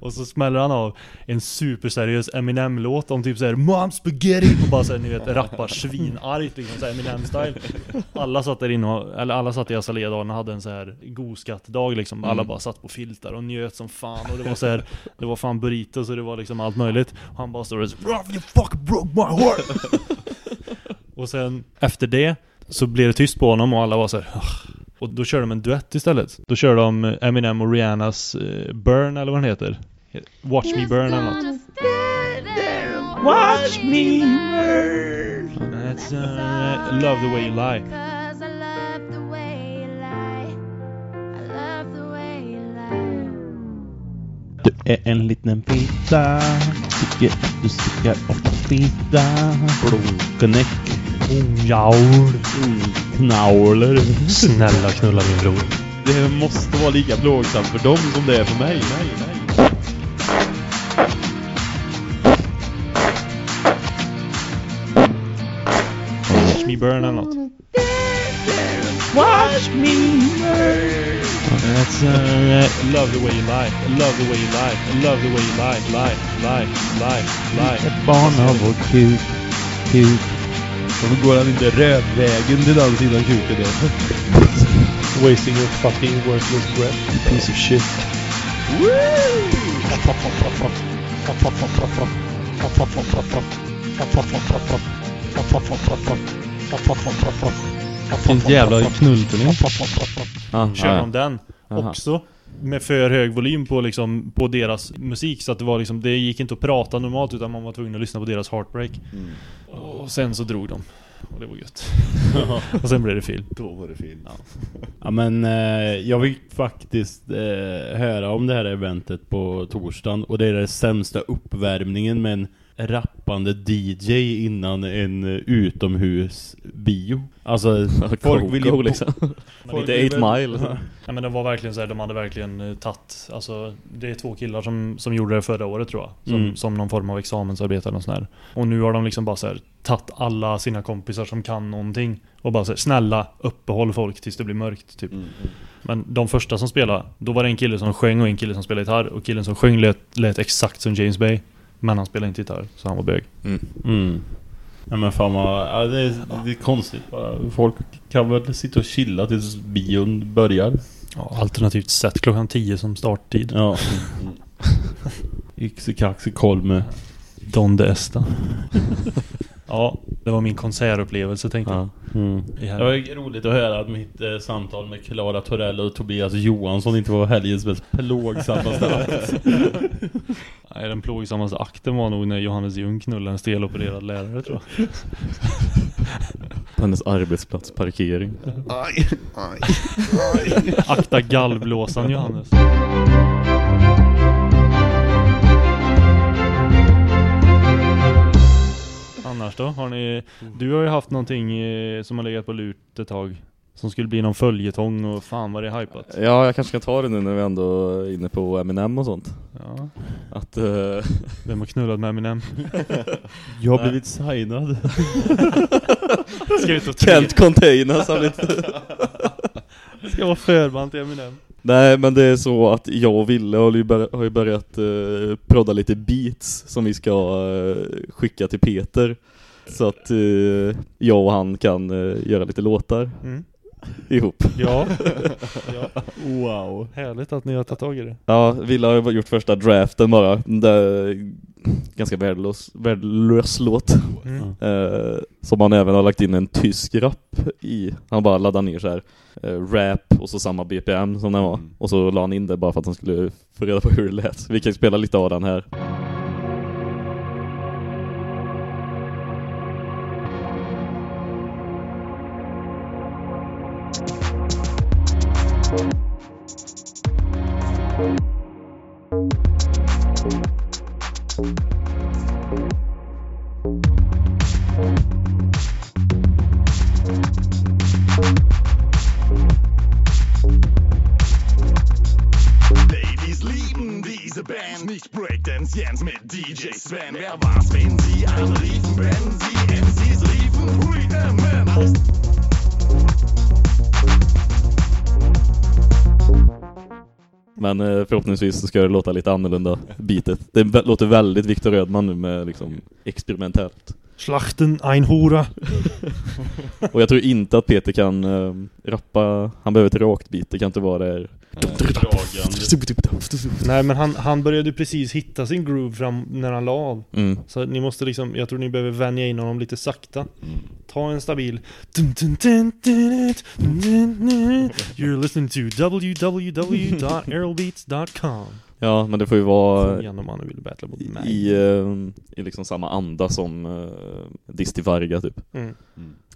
Och så smäller han av en superseriös Eminem-låt om typ såhär Mom spaghetti! Och bara såhär ni vet rappar svinargt liksom såhär Eminem-style. Alla satt där inne och, eller alla satt i Azaleadalen och hade en så här god skattedag liksom. Alla Mm. bara satt på filtar och njöt som fan och det var så här, det var fan burritos och det var liksom allt möjligt. Och han bara står och så, "Ruff, you fucking broke my heart! och sen efter det så blev det tyst på honom och alla var så här. "Ugh." Och då körde de en duett istället. Då körde de eh, Eminem och Rihannas eh, Burn eller vad den heter. Watch Me Burn eller något. Watch me burn. That's, uh, love the way you lie. Du är en liten fitta. Tycker att du stickar och fitta. Blodknäck. Jaul. Knauler. Snälla knulla min bror. Det måste vara lika plågsamt för dem som det är för mig. Nej, nej. Watch Me Burn eller något. Watch me burn. That's uh, love the way you lie, I love the way you lie, I love the way you lie, lie, lie, lie, lie. Ett barn av vår kuk. Kuk. Då går han inte rövvägen till den sidan kuken då. wasting your fucking worthless breath, piece of shit. En jävla knullturné. Ah, Kör ja, de den Aha. också med för hög volym på liksom på deras musik så att det var liksom det gick inte att prata normalt utan man var tvungen att lyssna på deras heartbreak. Och sen så drog de. Och det var gött. och sen blev det film. Då var det film. Ja men eh, jag fick faktiskt eh, höra om det här eventet på torsdagen och det är den sämsta uppvärmningen med en rappande DJ innan en eh, utomhusbio. Alltså folk vill ju... Liksom. folk Inte vill Eight väl- Mile. Ja men det var verkligen så här, de hade verkligen eh, tagit, alltså det är två killar som, som gjorde det förra året tror jag. Som, Mm. som någon form av examensarbete eller sånt där. Och nu har de liksom bara så här tagit alla sina kompisar som kan någonting. Och bara så här, snälla uppehåll folk tills det blir mörkt typ. Mm. Men de första som spelade, då var det en kille som sjöng och en kille som spelade gitarr. Och killen som sjöng lät, lät exakt som James Bay. Men han spelade inte gitarr, så han var bög. Mm. Ja men fan vad, ja, det, är, det är konstigt bara. Folk kan väl sitta och chilla tills bion börjar. Ja, alternativt sett klockan 10 som starttid. Ja. Yxekaxi kolme. Don de Esta. ja, det var min konsertupplevelse tänkte jag. Mm. Det var roligt att höra att mitt eh, samtal med Klara Torell och Tobias Johansson inte var helgens mest plågsammaste akt. Nej, den plågsammaste akten var nog när Johannes Ljung knullade en stelopererad lärare tror jag. På hennes arbetsplatsparkering. Aj, aj, aj. Akta gallblåsan Johannes. Annars då? Har ni, du har ju haft någonting eh, som har legat på lut ett tag. Som skulle bli någon följetong och fan vad det är hypat. Ja, jag kanske ska ta det nu när vi ändå är inne på Eminem och sånt. Ja. Att... eh, Vem har knullat med Eminem? Jag har blivit signad. Ska Kent Containers har blivit... Ska vara förband till Eminem. Nej, men det är så att jag och Ville har ju, bör- har ju börjat eh, prodda lite beats som vi ska eh, skicka till Peter. Så att eh, jag och han kan göra lite låtar Mm. Ihop. Ja. ja. Wow. Härligt att ni har tagit tag i det. Ja, Ville har ju gjort första draften bara. Det är ganska värdelös, värdelös låt. Mm. Eh, som han även har lagt in en tysk rap i. Han bara laddade ner så här eh, rap och så samma BPM som den var. Mm. Och så la han in det bara för att han skulle få reda på hur det lät. Vi kan spela lite av den här. Men eh, förhoppningsvis så ska det låta lite annorlunda, bitet. Det låter väldigt Viktor Rödman nu med liksom experimentellt. Schlachten ein Hora. Och jag tror inte att Peter kan eh, rappa, han behöver ett rakt beat, det kan inte vara det här. Nej men han, han började precis hitta sin groove fram när han la av. Mm. Så ni måste liksom, jag tror ni behöver vänja in honom lite sakta. Ta en stabil. You're listening to www.aerolbeats.com Ja, men det får ju vara igen om han vill battla mot mig. i, eh, i liksom samma anda som uh, Disti Varga typ. Mm.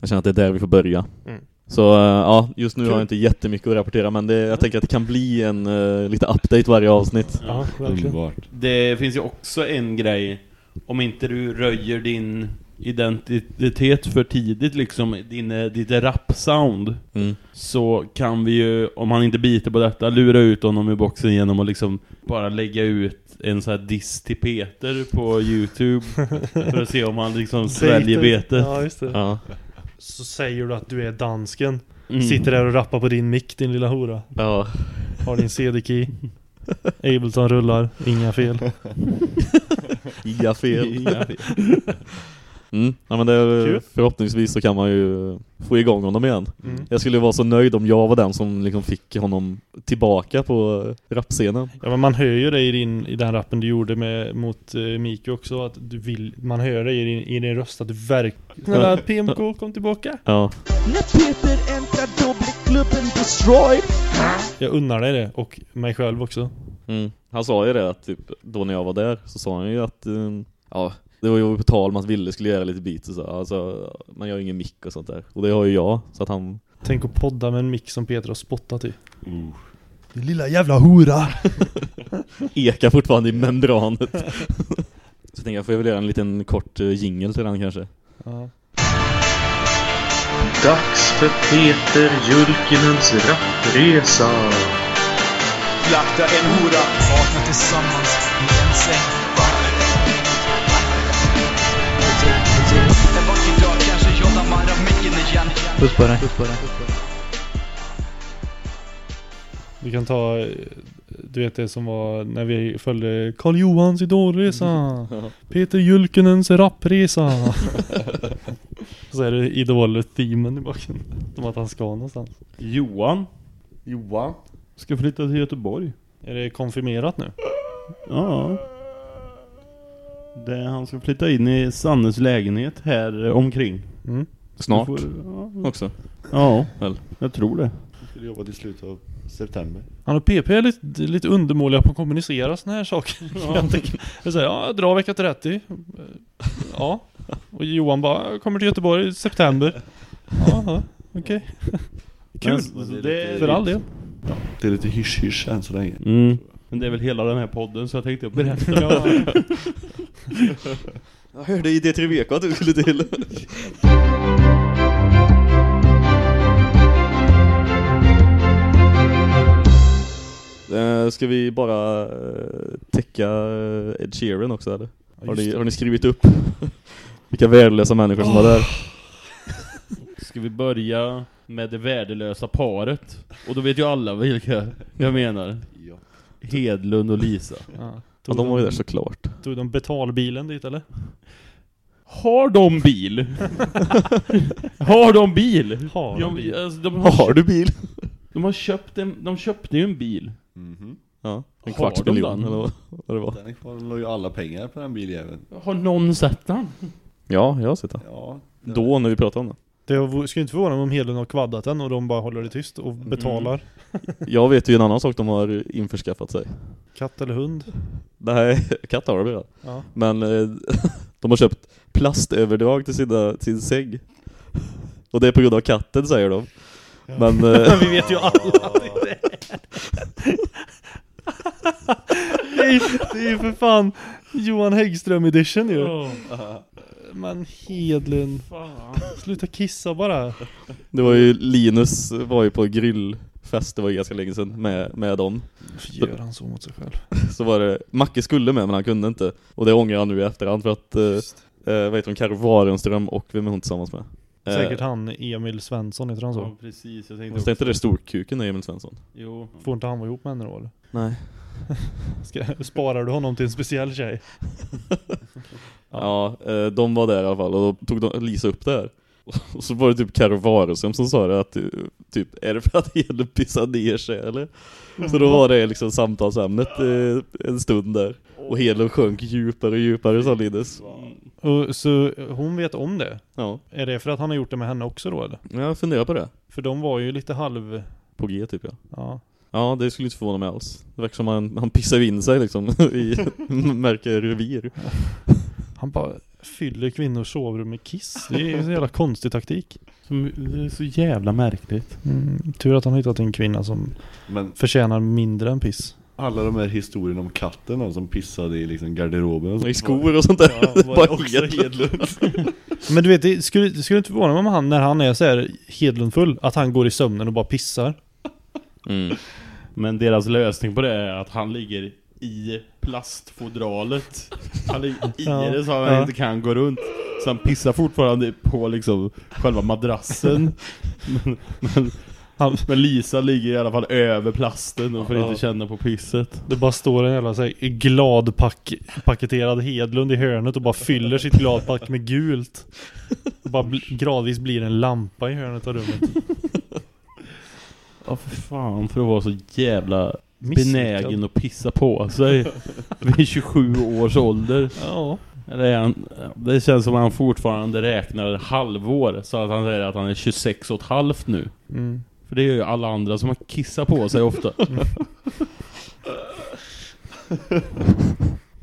Jag känner att det är där vi får börja. Mm. Så eh, ja, just nu har jag inte jättemycket att rapportera men det, jag tänker att det kan bli en uh, lite update varje avsnitt. Ja, verkligen. Underbart. Det finns ju också en grej Om inte du röjer din identitet för tidigt liksom din, eh, Ditt rap-sound Mm. Så kan vi ju, om han inte biter på detta, lura ut honom i boxen genom att liksom Bara lägga ut en sån här diss till Peter på Youtube För att se om han liksom sväljer betet Ja, just det. Ja. Så säger du att du är dansken. Mm. Sitter där och rappar på din mick, din lilla hora. ja. Har din CD-key. Ableton rullar, inga fel. Ja, fel. Ja, fel. Mm. Ja men det är, förhoppningsvis så kan man ju få igång honom igen. Mm. Jag skulle ju vara så nöjd om jag var den som liksom fick honom tillbaka på rapscenen. Ja men man hör ju det i, din, i den rappen du gjorde med, mot uh, Miki också att du vill, man hör det i din, i din röst att du verkligen Snälla PMK kom tillbaka Ja. När Peter äntrar då blir klubben destroyed Jag unnar dig det och mig själv också Mm. Han sa ju det att typ, då när jag var där så sa han ju att eh, ja, det var ju på tal om att Ville skulle göra lite beats och så. Alltså, man gör ju ingen mick och sånt där. Och det har ju jag. Så att han... Tänk att podda med en mick som Peter har spottat i Uh. Din lilla jävla hora ekar fortfarande i membranet. så jag tänker jag får väl göra en liten kort uh, jingle till den kanske. ja. Dags för Peter Julkinens rappresa. Slakta en hora. Vakna tillsammans i en säng. Puss på dig. Puss på dig. Vi kan ta Du vet det som var när vi följde Karl Johans idolresa Peter Julkinens rappresa Så är det idol-themen i bakgrunden Som att han ska någonstans Johan Johan? ska flytta till Göteborg. Är det konfirmerat nu? Ja. Det, han ska flytta in i Sannes lägenhet här omkring. Mm. Snart får- ja. också. Ja, Väl. jag tror det. Jag skulle jobba till slutet av september. Han och PP är lite, lite undermåliga på att kommunicera såna här saker Jag tänker- Jag säger ja, jag drar vecka 30 Ja Och Johan bara, jag kommer till Göteborg i september Ja, okej Kul, Men, så det, för all del Det är lite hysch-hysch än så länge. Mm. Men det är väl hela den här podden så jag tänkte jag berätta. Jag hörde i D3VK att du skulle till. Eh, Ska vi bara eh, täcka eh, Ed Sheeran också eller? Ja, Har ni, har ni skrivit upp vilka värdelösa människor som var där? Ska vi börja med det värdelösa paret? Och då vet ju alla vilka jag menar. Ja. Hedlund och Lisa. ja. Ja, de var ju där de, såklart. tog de betalbilen dit eller? Har de bil? har de bil? Har de Ja, bil? alltså, de, har, Har du bil? de har köpt en, de köpte ju en bil. Ja, en Har kvarts de miljon den? eller vad, vad det var. Den är kvar, ju alla pengar på den biljäveln. Har någon sett den? Ja, jag har sett det. Ja. det- Då när vi pratade om det. Det var- skulle inte förvåna mig om Hedlund har kvaddat den och de bara håller det tyst och betalar Jag vet ju en annan sak de har införskaffat sig. Katt eller hund? Nej, katt har de redan. Ja. Men eh, de har köpt plastöverdrag till sina, till sin säng. Och det är på grund av katten säger de. Men eh, Vi vet ju alla det är ju för fan Johan Häggström edition ju Men Hedlund Sluta kissa bara det var ju Linus var ju på grillfest, det var ju ganska länge sedan med, med dem. Varför gör han så mot sig själv? Så var det, Macke skulle med men han kunde inte. Och det ångrar han nu i efterhand för att, eh, eh, vad heter hon, Karo Warenström och vem är hon tillsammans med? Eh, Säkert han Emil Svensson heter han så Ja, precis. Jag tänkte Måste inte det storkuken är Emil Svensson? Jo. Får inte han vara ihop med henne då eller? Nej. Ska, sparar du honom till en speciell tjej? Ja, eh, de var där i alla fall och då tog de, Lisa upp det här. Och så var det typ Karo Warenström som sa det att eh, typ, är det för att Hedlund pissar ner sig eller? Så då var det liksom samtalsämnet eh, en stund där. Och Hedlund sjönk djupare och djupare sa Linus. Och, så hon vet om det? Ja, Är det för att han har gjort det med henne också då eller? jag funderar på det. För de var ju lite halv... På G typ ja. Ja Ja, det skulle inte förvåna mig alls. Det verkar som han, han pissar in sig liksom i märker revir. Han bara fyller kvinnors sovrum med kiss. Det är en så jävla konstig taktik. Som, det är så jävla märkligt. Mm, tur att han har hittat en kvinna som Men förtjänar mindre än piss. Alla de här historierna om katten då, som pissade i liksom garderoben och. I skor och sånt där. Ja, var Bara det också Hedlund. Men du vet, det skulle, det skulle inte förvåna mig om han, när han är så här hedlundfull, att han går i sömnen och bara pissar. Mm. Men deras lösning på det är att han ligger i plastfodralet. Han ligger i Ja. det så han Ja. inte kan gå runt. Så han pissar fortfarande på liksom själva madrassen. men, men, Han, Men Lisa ligger i alla fall över plasten och får Ja. inte känna på pisset. det bara står en jävla så här, Hedlund i hörnet och bara fyller sitt gladpack med gult. Och bara bli, gradvis blir en lampa i hörnet av rummet. Ja för fan, för att vara så jävla Misslyckad. benägen att pissa på sig vid 27 års ålder. Ja. Eller han, det känns som att han fortfarande räknar halvår så att han säger att han är 26 och ett halvt nu. Mm. För det är ju alla andra som har kissat på sig ofta.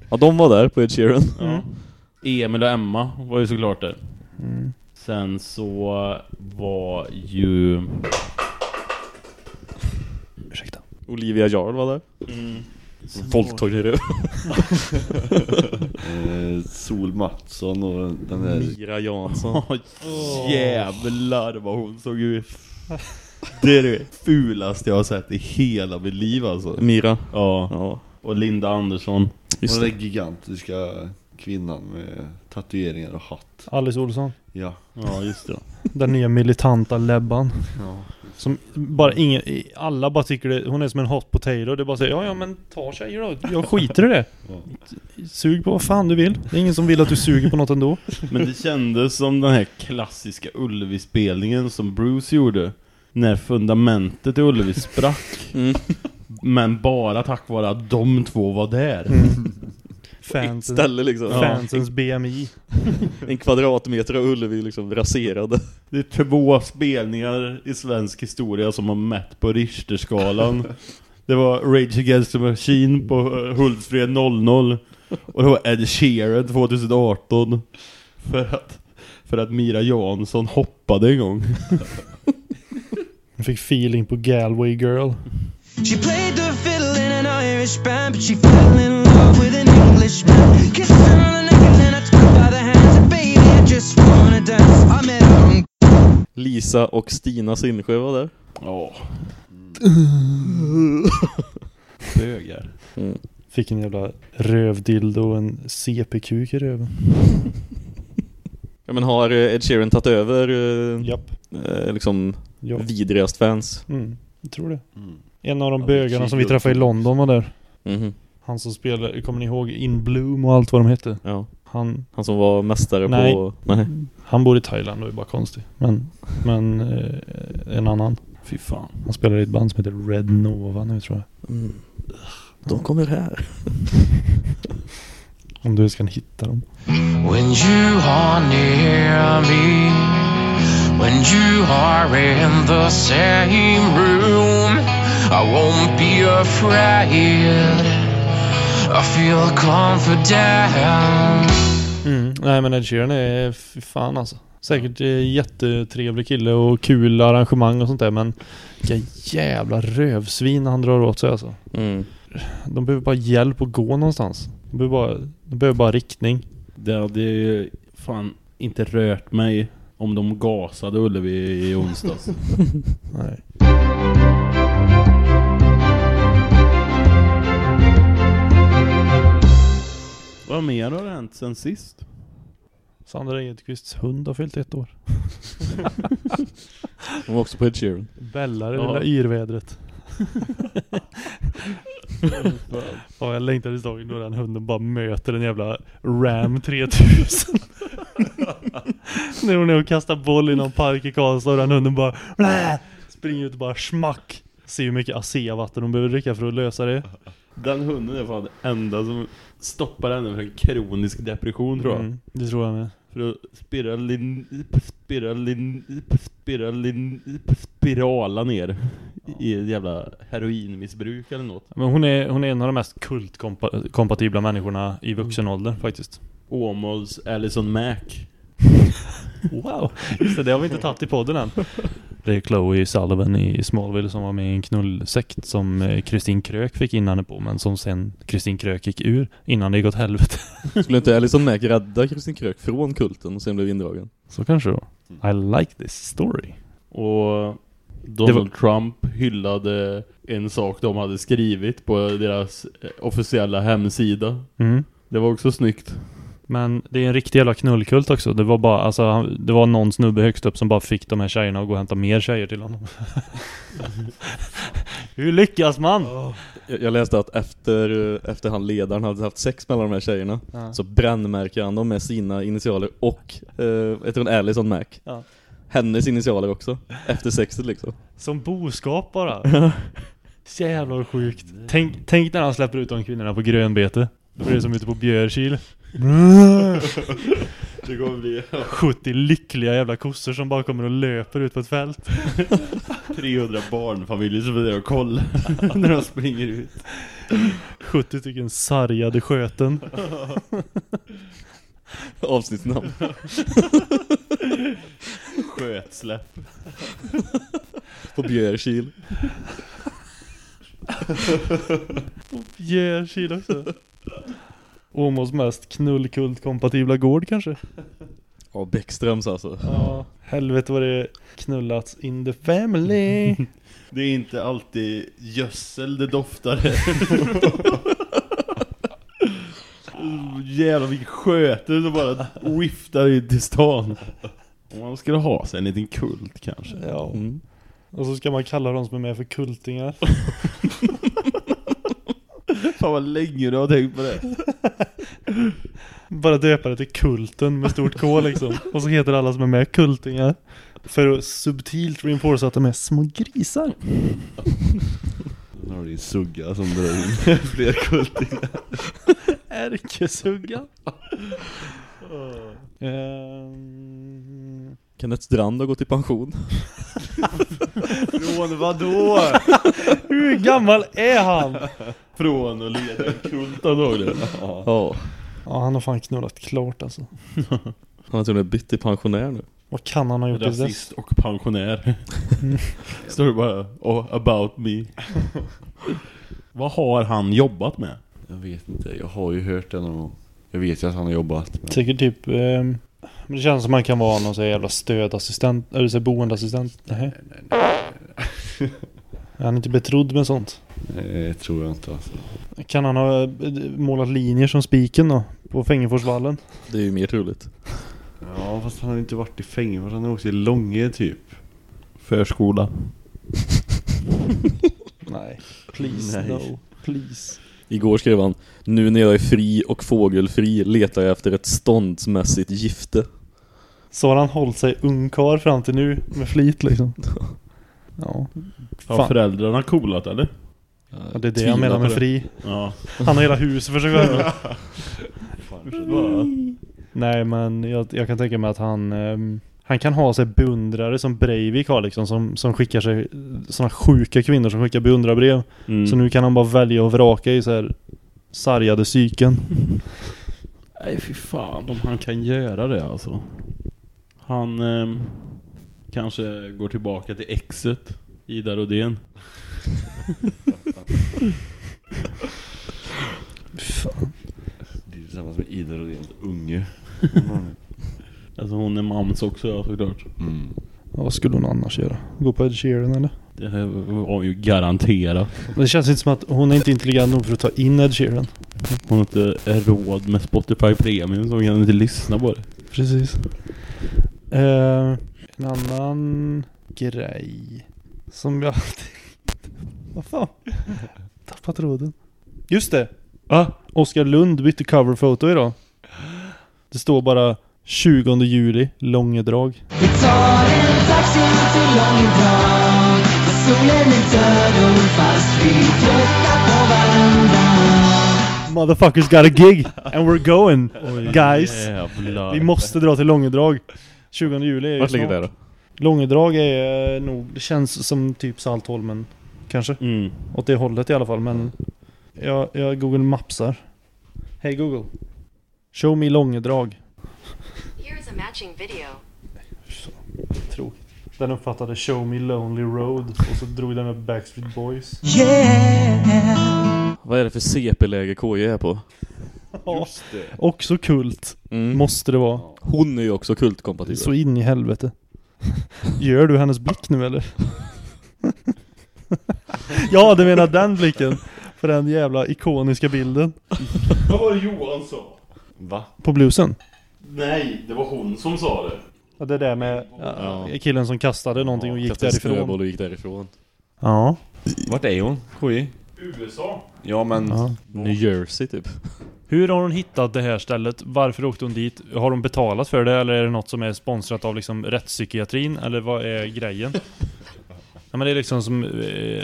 Ja, de var där på Ed Sheeran. Ja. Emil och Emma var ju såklart där. Mm. Sen så var ju... Ursäkta. Olivia Jarl var där. Mm. Våldtog i röv. Eh, Sol Mattsson och den där... Mira Jansson. Jävlar vad hon såg ut. Det är det fulaste jag har sett i hela mitt liv alltså. Mira. Ja. Ja. Och Linda Andersson. Och den där gigantiska kvinnan med tatueringar och hatt. Alice Olsson. Ja. Ja, just det. Den nya militanta Lebban. ja. Som bara ingen, alla bara tycker det, hon är som en hot potato. Det är bara säger ja ja men ta tjejer då. Jag skiter i det. Sug på vad fan du vill. Det är ingen som vill att du suger på något ändå. Men det kändes som den här klassiska Ullevi-spelningen som Bruce gjorde. När fundamentet i Ullevi sprack. Mm. Men bara tack vare att de två var där. Ett Fansen, ställe liksom. fansens BMI. En kvadratmeter av Ullevi liksom raserade. Det är två spelningar i svensk historia som har mätt på Richterskalan. Det var Rage Against the Machine på eh, Hultsfred 00 och det var Ed Sheeran 2018 för att, för att Mira Jansson hoppade en gång. Jag fick feeling på Galway Girl. She played the fiddle in an Irish band, but she fell in love with an Englishman. Kissed her on the neck and then I took her by the hands. And baby, I just wanna dance. I met her Lisa och Stina Sinnsjö var där. Ja. Bögar. Mm. Fick en jävla rövdildo och en CP-kuk i röven. Ja men har eh, Ed Sheeran tagit över eh, Japp. eh, liksom Ja. vidrigast fans? Mm, jag tror det. Mm. En av de Ja, bögarna som vi träffade i. London var där. Mhm. Han som spelade, kommer ni ihåg In Bloom och allt vad de hette? Ja. Han, Han som var mästare Nej. på... Nej. han bor i Thailand och är bara konstig. Men, men eh, en annan. Fy fan. Han spelar i ett band som heter Red Nova nu tror jag. Mm. De kommer här. Om du kan hitta dem. When you are near me, when you are in the same room, I won't be afraid. I feel confident. Mm. Nej men Ed Sheeran är fy fan alltså. Säkert eh, jättetrevlig kille och kul arrangemang och sånt där men vilka jävla rövsvin han drar åt sig alltså. Mm. De behöver bara hjälp att gå någonstans. De behöver bara, de behöver bara riktning. Det hade ju fan inte rört mig om de gasade Ullevi i onsdags. Nej. Vad mer har hänt sen sist? Sandra Edqvists hund har fyllt ett år. De var också på Ed Sheeran. Bella det Ja. lilla yrvädret. Ja, jag längtar tills dagen då den hunden bara möter en jävla Ram 3000. När hon är och kastar boll i någon park i Karlstad och den hunden bara blä, springer ut och bara smack. Se hur mycket ASEA-vatten hon behöver dricka för att lösa det. Den hunden är fan det enda som stoppar henne för en kronisk depression tror jag. Mm, det tror jag med. För att spiralin, spiralin, spiralin, spirala ner i ett jävla heroinmissbruk eller något. Men hon är, hon är en av de mest kultkompatibla människorna i vuxen ålder faktiskt. Åmåls Alison Mack. Wow, det, det har vi inte tagit i podden än. Det är Chloe Sullivan i Smallville som var med i en knullsekt som eh, Kristin Krök fick in henne på men som sen Kristin Krök gick ur innan det åt helvete. Skulle inte Alison Mack rädda Kristin Krök från kulten och sen blev indragen? Så kanske då. I like this story. Och Donald Trump hyllade en sak de hade skrivit på deras eh, officiella hemsida. Mm. Det var också snyggt. Men det är en riktig jävla knullkult också. Det var bara, alltså, det var någon snubbe högst upp som bara fick de här tjejerna att gå och hämta mer tjejer till honom. Hur lyckas man? Jag, jag läste att efter, efter han ledaren hade haft sex mellan de här tjejerna Ja. så brännmärker han dem med sina initialer och, eh, tror en Allison Mac. Ja. Hennes initialer också. Efter sexet liksom. Som boskap bara. Jävlar sjukt. Tänk, tänk när han släpper ut de kvinnorna på grönbete. Då blir det som ute på Björkil. Det kommer bli 70 lyckliga jävla kossor som bara kommer och löper ut på ett fält. 300 barnfamiljer som är där och kollar när de springer ut. 70 stycken sargade sköten. Avsnittsnamn. Skötsläpp. På Björkil. Björkil också. Åmåls mest knullkult-kompatibla gård kanske? Ja, Bäckströms alltså. Ja. Helvete vad det knullats in the family. Det är inte alltid gödsel det doftar. Jävlar vilken sköte som bara viftar in till stan. Om man skulle ha sig en liten kult kanske. Ja. Mm. Och så ska man kalla de som är med för kultingar. Fan vad länge du har tänkt på det. Bara döpa det till kulten med stort K liksom. Och så heter alla som är med kultingar. För att subtilt reinforca att de är små grisar. Nu har du din sugga som drar in fler kultingar. Ärkesuggan. Ehm, Kenneth Strand har gått i pension. Från vadå? Hur gammal är han? Från att leda en kult antagligen. Ja. Ja han har fan knullat klart alltså. Han har till och med bytt till pensionär nu. Vad kan han ha gjort till dess? Rasist och pensionär. Står det bara oh, about me. Vad har han jobbat med? Jag vet inte, jag har ju hört det någon gång. Jag vet ju att han har jobbat. Men... Säkert typ ehm, Men det känns som man kan vara någon sån här jävla stödassistent Eller så här boendeassistent Nej. Är han inte betrodd med sånt? Nej, det tror jag inte alltså. Kan han ha eh, målat linjer som spiken då? På Fängelforsvallen? Det är ju mer troligt. Ja, fast han har inte varit i fängelse. Han har åkt i Långe typ. Förskola. Nej. Please Nej. no. Please. Igår skrev han Nu när jag är fri och fågelfri letar jag efter ett ståndsmässigt gifte. Så har han hållit sig ungkar fram till nu med flit liksom. Ja. Har Fan. föräldrarna coolat eller? Ja, det är det jag menar med fri. Ja. Han har hela huset för sig själv. Nej men jag, jag kan tänka mig att han ehm, Han kan ha sig beundrare som Breivik har liksom som, som skickar sig Sådana sjuka kvinnor som skickar beundrarbrev Mm. Så nu kan han bara välja och vraka i så här Sargade psyken Nej fy fan om han kan göra det alltså. Han ehm, kanske går tillbaka till exet. Ida Rodén. Det är tillsammans med Ida Rodéns unge. Alltså hon är mams också ja, såklart. Mm. ja, Vad skulle hon annars göra? Gå på Ed Sheeran eller? Det var ju garanterat. Men det känns inte som att hon är inte intelligent nog för att ta in Ed Sheeran Hon har inte råd med Spotify Premium så hon kan inte lyssna på det. Precis eh, En annan grej Som jag Vad fan? Tappat tråden Just det! Ah, Oskar Lund bytte coverfoto idag Det står bara 20 juli, Långedrag. Vi tar en taxi till Långedrag. Solen är död och fast vi gluttar på varandra. Motherfuckers got a gig and we're going guys. Jävlar. Vi måste dra till Långedrag. 20 juli är ju Vart ligger det då? Långedrag är eh, nog, det känns som typ Saltholmen Kanske, Mm. åt det hållet i alla fall men Jag, jag Google Mapsar Hej Google. Show me Långedrag Video. Tråkigt Den uppfattade Show me Lonely Road och så drog den med Backstreet Boys Yeah Vad är det för CP-läge KJ är på? Just det Också kult Mm. Måste det vara Hon är ju också kultkompatibel. Så in i helvete Gör du hennes blick nu eller? ja, du menar den blicken? För den jävla ikoniska bilden Vad var det Johan sa? Va? På bluesen? Nej, det var hon som sa det. Ja, det där med ja, killen som kastade någonting och gick Kastade därifrån. och gick därifrån. Ja. Vart är hon? Koji? USA. Ja men... Ja. New Jersey typ. Hur har hon hittat det här stället? Varför åkte hon dit? Har hon betalat för det eller är det något som är sponsrat av liksom rättspsykiatrin? Eller vad är grejen? ja, men det är liksom som, eh,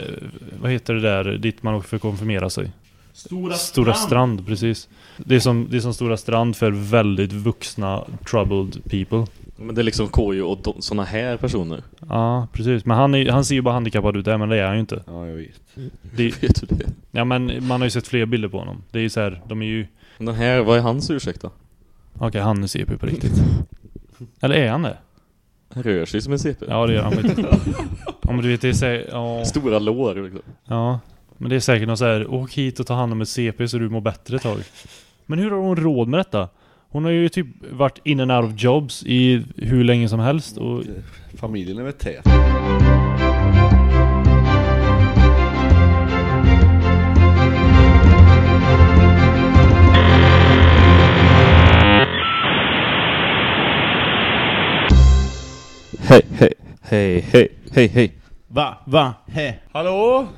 vad heter det där dit man åker för att konfirmera sig? Stora, Stora strand, precis. Det är, som, det är som Stora strand för väldigt vuxna troubled people. Men det är liksom Kojo och såna här personer. Ja, precis. Men han, är, han ser ju bara handikappad ut där, men det är han ju inte. Ja, jag vet. Det, Vet du det? ja, men man har ju sett fler bilder på honom. Det är ju så här, de är ju... Den här, vad är hans ursäkt då? Okej, han är CP på riktigt. Eller är han det? Han rör sig som en CP. Ja, det gör han. Ja, men du vet, det är så här, ja, Stora lår liksom. ja. Men det är säkert något så här, åk hit och ta hand om ett CP så du mår bättre ett tag. Men hur har hon råd med detta? Hon har ju typ varit in and out of jobs i hur länge som helst och... Familjen är väl tät? Hej, hej, hej, hej, hej, hej. Va? Va? He? Hallå?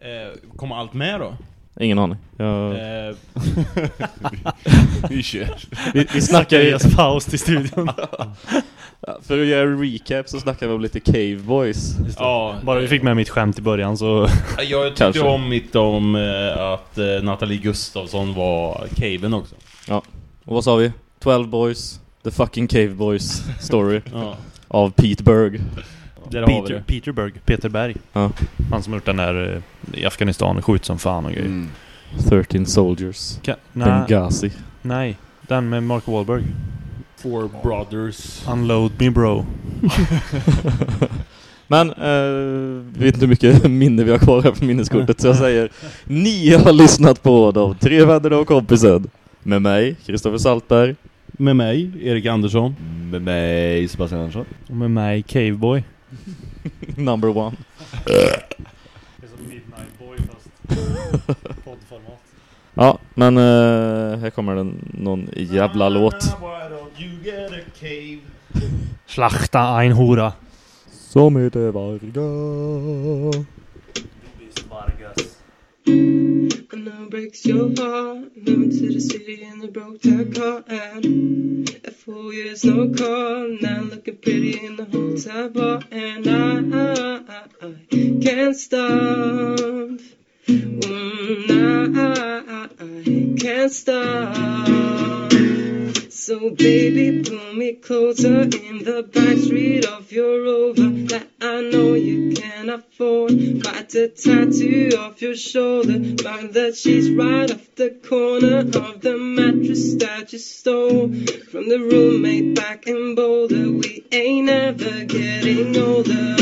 Eh, kommer allt med då? Ingen aning. Jag... Eh, Vi kör. Vi, vi snackar ju... Elias Faust i studion. Ja, För att göra en recap så snackar vi om lite Cave Boys. ja, Bara vi fick med mitt skämt i början så... jag tyckte Kanske. om mitt om eh, att eh, Nathalie Gustafsson var caven också. Och vad sa vi? 12 Boys, The fucking Cave Boys story Ja. av Pete Berg. Där har vi Peter, det. Peter Berg, Peter Berg. Ja. Han som har gjort den där eh, i Afghanistan, skjut som fan och grejer. Mm. 13 Soldiers. Ka- nej, Benghazi. nej, den med Mark Wahlberg. Four Brothers. Unload me bro. Men, eh, vet inte hur mycket minne vi har kvar här på minneskortet så jag säger Ni har lyssnat på de tre vännerna och kompisen Med mig, Kristoffer Saltberg Med mig, Erik Andersson. Med mig, Sebastian Andersson. Och med mig, Caveboy. Number one Det är som Midnight Boy fast poddformat. Ja, men eh, här kommer den, någon jävla låt? Slakta ein hora. Som heter Varga And now breaks your heart. Moving to the city in a broke down car. And at four years, no call. Now looking pretty in the hotel bar. And I, I, I, I can't stop. Mm, I, I, I can't stop. So baby, pull me closer in the back street of your rover that I know you can afford. Bite a tattoo off your shoulder, mind the she's right off the corner of the mattress that you stole from the roommate back in Boulder. We ain't ever getting older.